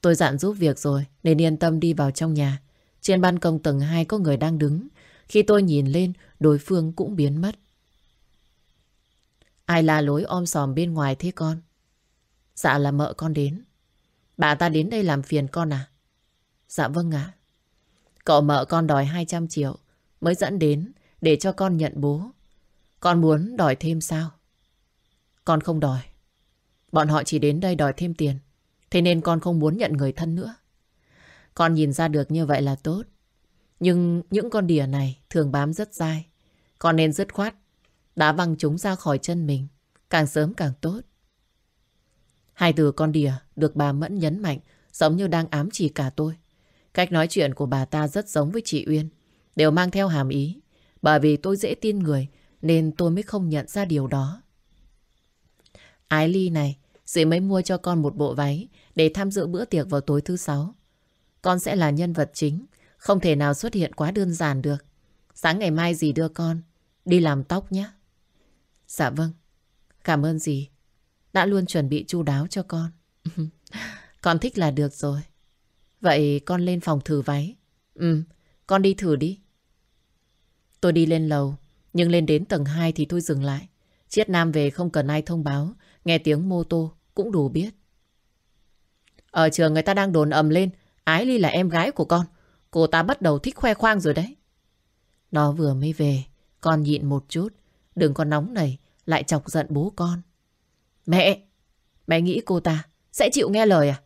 Speaker 1: Tôi dặn giúp việc rồi, nên yên tâm đi vào trong nhà. Trên ban công tầng 2 có người đang đứng. Khi tôi nhìn lên, đối phương cũng biến mất. Ai là lối om sòm bên ngoài thế con? Dạ là mợ con đến. Bà ta đến đây làm phiền con à? Dạ vâng ạ. Cậu mợ con đòi 200 triệu mới dẫn đến để cho con nhận bố. Con muốn đòi thêm sao? Con không đòi. Bọn họ chỉ đến đây đòi thêm tiền. Thế nên con không muốn nhận người thân nữa. Con nhìn ra được như vậy là tốt. Nhưng những con đỉa này thường bám rất dai. Con nên dứt khoát. Đã văng chúng ra khỏi chân mình. Càng sớm càng tốt. Hai từ con đỉa được bà Mẫn nhấn mạnh giống như đang ám chỉ cả tôi. Cách nói chuyện của bà ta rất giống với chị Uyên. Đều mang theo hàm ý. Bởi vì tôi dễ tin người nên tôi mới không nhận ra điều đó. Ái Ly này, dì mới mua cho con một bộ váy để tham dự bữa tiệc vào tối thứ sáu. Con sẽ là nhân vật chính, không thể nào xuất hiện quá đơn giản được. Sáng ngày mai dì đưa con đi làm tóc nhé. Dạ vâng, cảm ơn dì. Đã luôn chuẩn bị chu đáo cho con. con thích là được rồi. Vậy con lên phòng thử váy. Ừ, con đi thử đi. Tôi đi lên lầu, nhưng lên đến tầng 2 thì tôi dừng lại. Chiết Nam về không cần ai thông báo, nghe tiếng mô tô cũng đủ biết. Ở trường người ta đang đồn ầm lên, Ái Ly là em gái của con. Cô ta bắt đầu thích khoe khoang rồi đấy. Nó vừa mới về, con nhịn một chút, đừng có nóng này, lại chọc giận bố con. Mẹ, mẹ nghĩ cô ta sẽ chịu nghe lời à?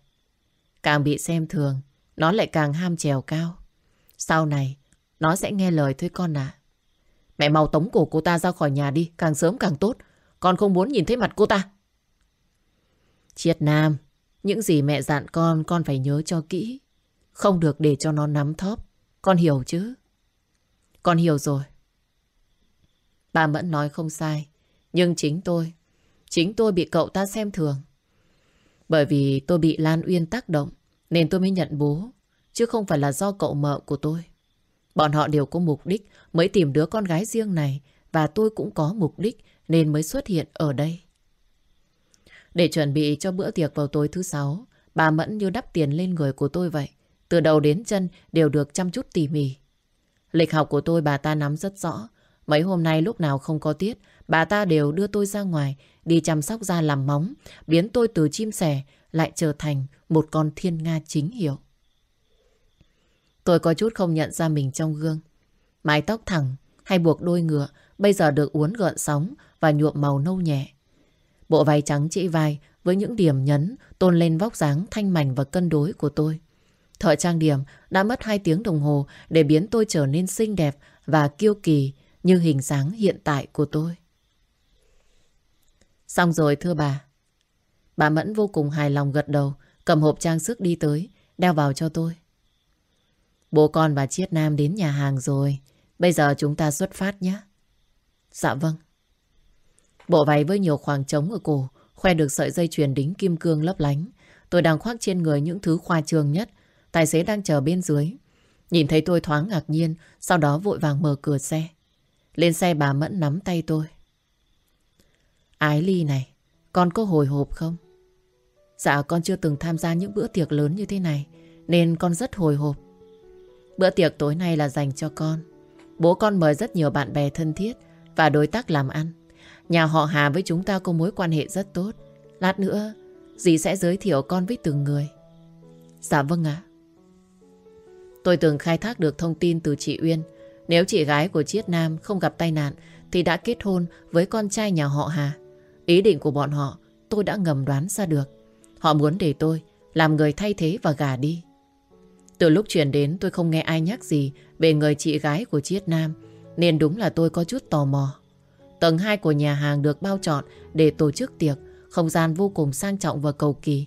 Speaker 1: Càng bị xem thường, nó lại càng ham trèo cao. Sau này, nó sẽ nghe lời thôi con ạ. Mẹ mau tống cổ cô ta ra khỏi nhà đi, càng sớm càng tốt. Con không muốn nhìn thấy mặt cô ta. Triết Nam, những gì mẹ dặn con, con phải nhớ cho kỹ. Không được để cho nó nắm thóp. Con hiểu chứ? Con hiểu rồi. Bà Mẫn nói không sai. Nhưng chính tôi, chính tôi bị cậu ta xem thường. Bởi vì tôi bị Lan Uyên tác động, nên tôi mới nhận bố. Chứ không phải là do cậu mợ của tôi. Bọn họ đều có mục đích mới tìm đứa con gái riêng này và tôi cũng có mục đích nên mới xuất hiện ở đây. Để chuẩn bị cho bữa tiệc vào tối thứ sáu, bà Mẫn như đắp tiền lên người của tôi vậy. Từ đầu đến chân đều được chăm chút tỉ mỉ. Lịch học của tôi bà ta nắm rất rõ. Mấy hôm nay lúc nào không có tiết, bà ta đều đưa tôi ra ngoài đi chăm sóc da làm móng, biến tôi từ chim sẻ lại trở thành một con thiên nga chính hiệu. Tôi có chút không nhận ra mình trong gương. Mái tóc thẳng hay buộc đôi ngựa bây giờ được uốn gợn sóng và nhuộm màu nâu nhẹ. Bộ váy trắng chỉ vai với những điểm nhấn tôn lên vóc dáng thanh mảnh và cân đối của tôi. Thợ trang điểm đã mất 2 tiếng đồng hồ để biến tôi trở nên xinh đẹp và kiêu kỳ như hình dáng hiện tại của tôi. Xong rồi thưa bà. Bà Mẫn vô cùng hài lòng gật đầu, cầm hộp trang sức đi tới, đeo vào cho tôi. Bố con và Chiết Nam đến nhà hàng rồi. Bây giờ chúng ta xuất phát nhé. Dạ vâng. Bộ váy với nhiều khoảng trống ở cổ, khoe được sợi dây chuyền đính kim cương lấp lánh. Tôi đang khoác trên người những thứ khoa trương nhất. Tài xế đang chờ bên dưới. Nhìn thấy tôi thoáng ngạc nhiên, sau đó vội vàng mở cửa xe. Lên xe bà Mẫn nắm tay tôi. Ái Ly này, con có hồi hộp không? Dạ con chưa từng tham gia những bữa tiệc lớn như thế này, nên con rất hồi hộp. Bữa tiệc tối nay là dành cho con. Bố con mời rất nhiều bạn bè thân thiết và đối tác làm ăn. Nhà họ Hà với chúng ta có mối quan hệ rất tốt. Lát nữa, dì sẽ giới thiệu con với từng người. Dạ vâng ạ. Tôi từng khai thác được thông tin từ chị Uyên. Nếu chị gái của Chiết Nam không gặp tai nạn thì đã kết hôn với con trai nhà họ Hà. Ý định của bọn họ tôi đã ngầm đoán ra được. Họ muốn để tôi làm người thay thế và gả đi. Từ lúc chuyển đến tôi không nghe ai nhắc gì về người chị gái của Chiết Nam nên đúng là tôi có chút tò mò. Tầng 2 của nhà hàng được bao trọn để tổ chức tiệc, không gian vô cùng sang trọng và cầu kỳ.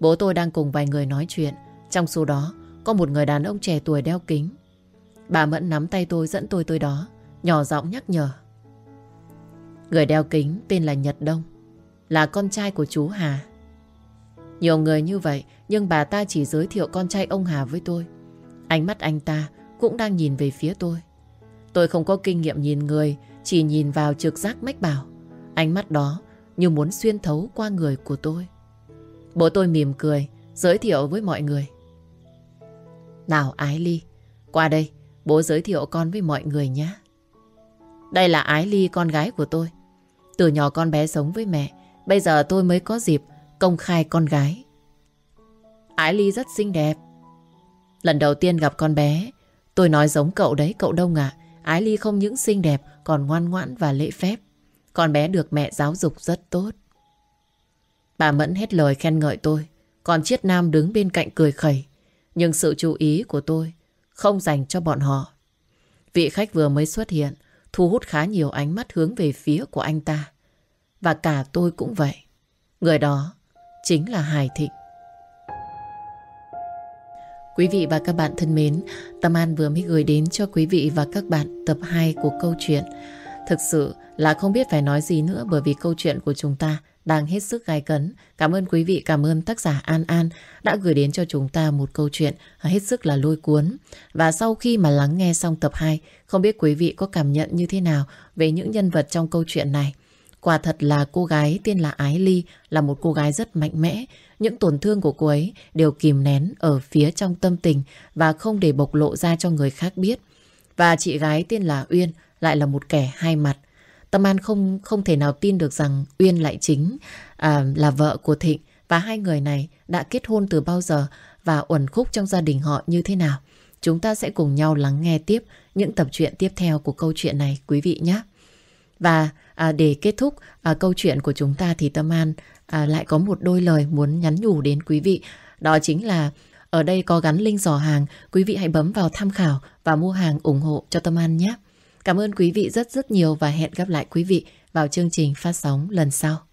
Speaker 1: Bố tôi đang cùng vài người nói chuyện, trong số đó có một người đàn ông trẻ tuổi đeo kính. Bà Mẫn nắm tay tôi dẫn tôi tới đó, nhỏ giọng nhắc nhở. Người đeo kính tên là Nhật Đông, là con trai của chú Hà. Nhiều người như vậy, nhưng bà ta chỉ giới thiệu con trai ông Hà với tôi. Ánh mắt anh ta cũng đang nhìn về phía tôi. Tôi không có kinh nghiệm nhìn người, chỉ nhìn vào trực giác mách bảo. Ánh mắt đó như muốn xuyên thấu qua người của tôi. Bố tôi mỉm cười, giới thiệu với mọi người. Nào Ái Ly, qua đây, bố giới thiệu con với mọi người nhé. Đây là Ái Ly, con gái của tôi. Từ nhỏ con bé sống với mẹ, bây giờ tôi mới có dịp công khai con gái. Ái Ly rất xinh đẹp. Lần đầu tiên gặp con bé, tôi nói giống cậu đấy, cậu Đông ạ. Ái Ly không những xinh đẹp, còn ngoan ngoãn và lễ phép. Con bé được mẹ giáo dục rất tốt. Bà Mẫn hết lời khen ngợi tôi, còn Chiết Nam đứng bên cạnh cười khẩy. Nhưng sự chú ý của tôi không dành cho bọn họ. Vị khách vừa mới xuất hiện, thu hút khá nhiều ánh mắt hướng về phía của anh ta. Và cả tôi cũng vậy. Người đó chính là Hải Thịnh. Quý vị và các bạn thân mến, Tâm An vừa mới gửi đến cho quý vị và các bạn tập 2 của câu chuyện. Thực sự là không biết phải nói gì nữa bởi vì câu chuyện của chúng ta đang hết sức gai cấn. Cảm ơn quý vị, cảm ơn tác giả An An đã gửi đến cho chúng ta một câu chuyện hết sức là lôi cuốn. Và sau khi mà lắng nghe xong tập 2, không biết quý vị có cảm nhận như thế nào về những nhân vật trong câu chuyện này. Quả thật là cô gái tên là Ái Ly là một cô gái rất mạnh mẽ. Những tổn thương của cô ấy đều kìm nén ở phía trong tâm tình và không để bộc lộ ra cho người khác biết. Và chị gái tên là Uyên lại là một kẻ hai mặt. Tâm An không không thể nào tin được rằng Uyên lại chính à, là vợ của Thịnh và hai người này đã kết hôn từ bao giờ và uẩn khúc trong gia đình họ như thế nào. Chúng ta sẽ cùng nhau lắng nghe tiếp những tập truyện tiếp theo của câu chuyện này quý vị nhé. Và à, để kết thúc à, câu chuyện của chúng ta thì Tâm An à, lại có một đôi lời muốn nhắn nhủ đến quý vị. Đó chính là ở đây có gắn link giỏ hàng, quý vị hãy bấm vào tham khảo và mua hàng ủng hộ cho Tâm An nhé. Cảm ơn quý vị rất rất nhiều và hẹn gặp lại quý vị vào chương trình phát sóng lần sau.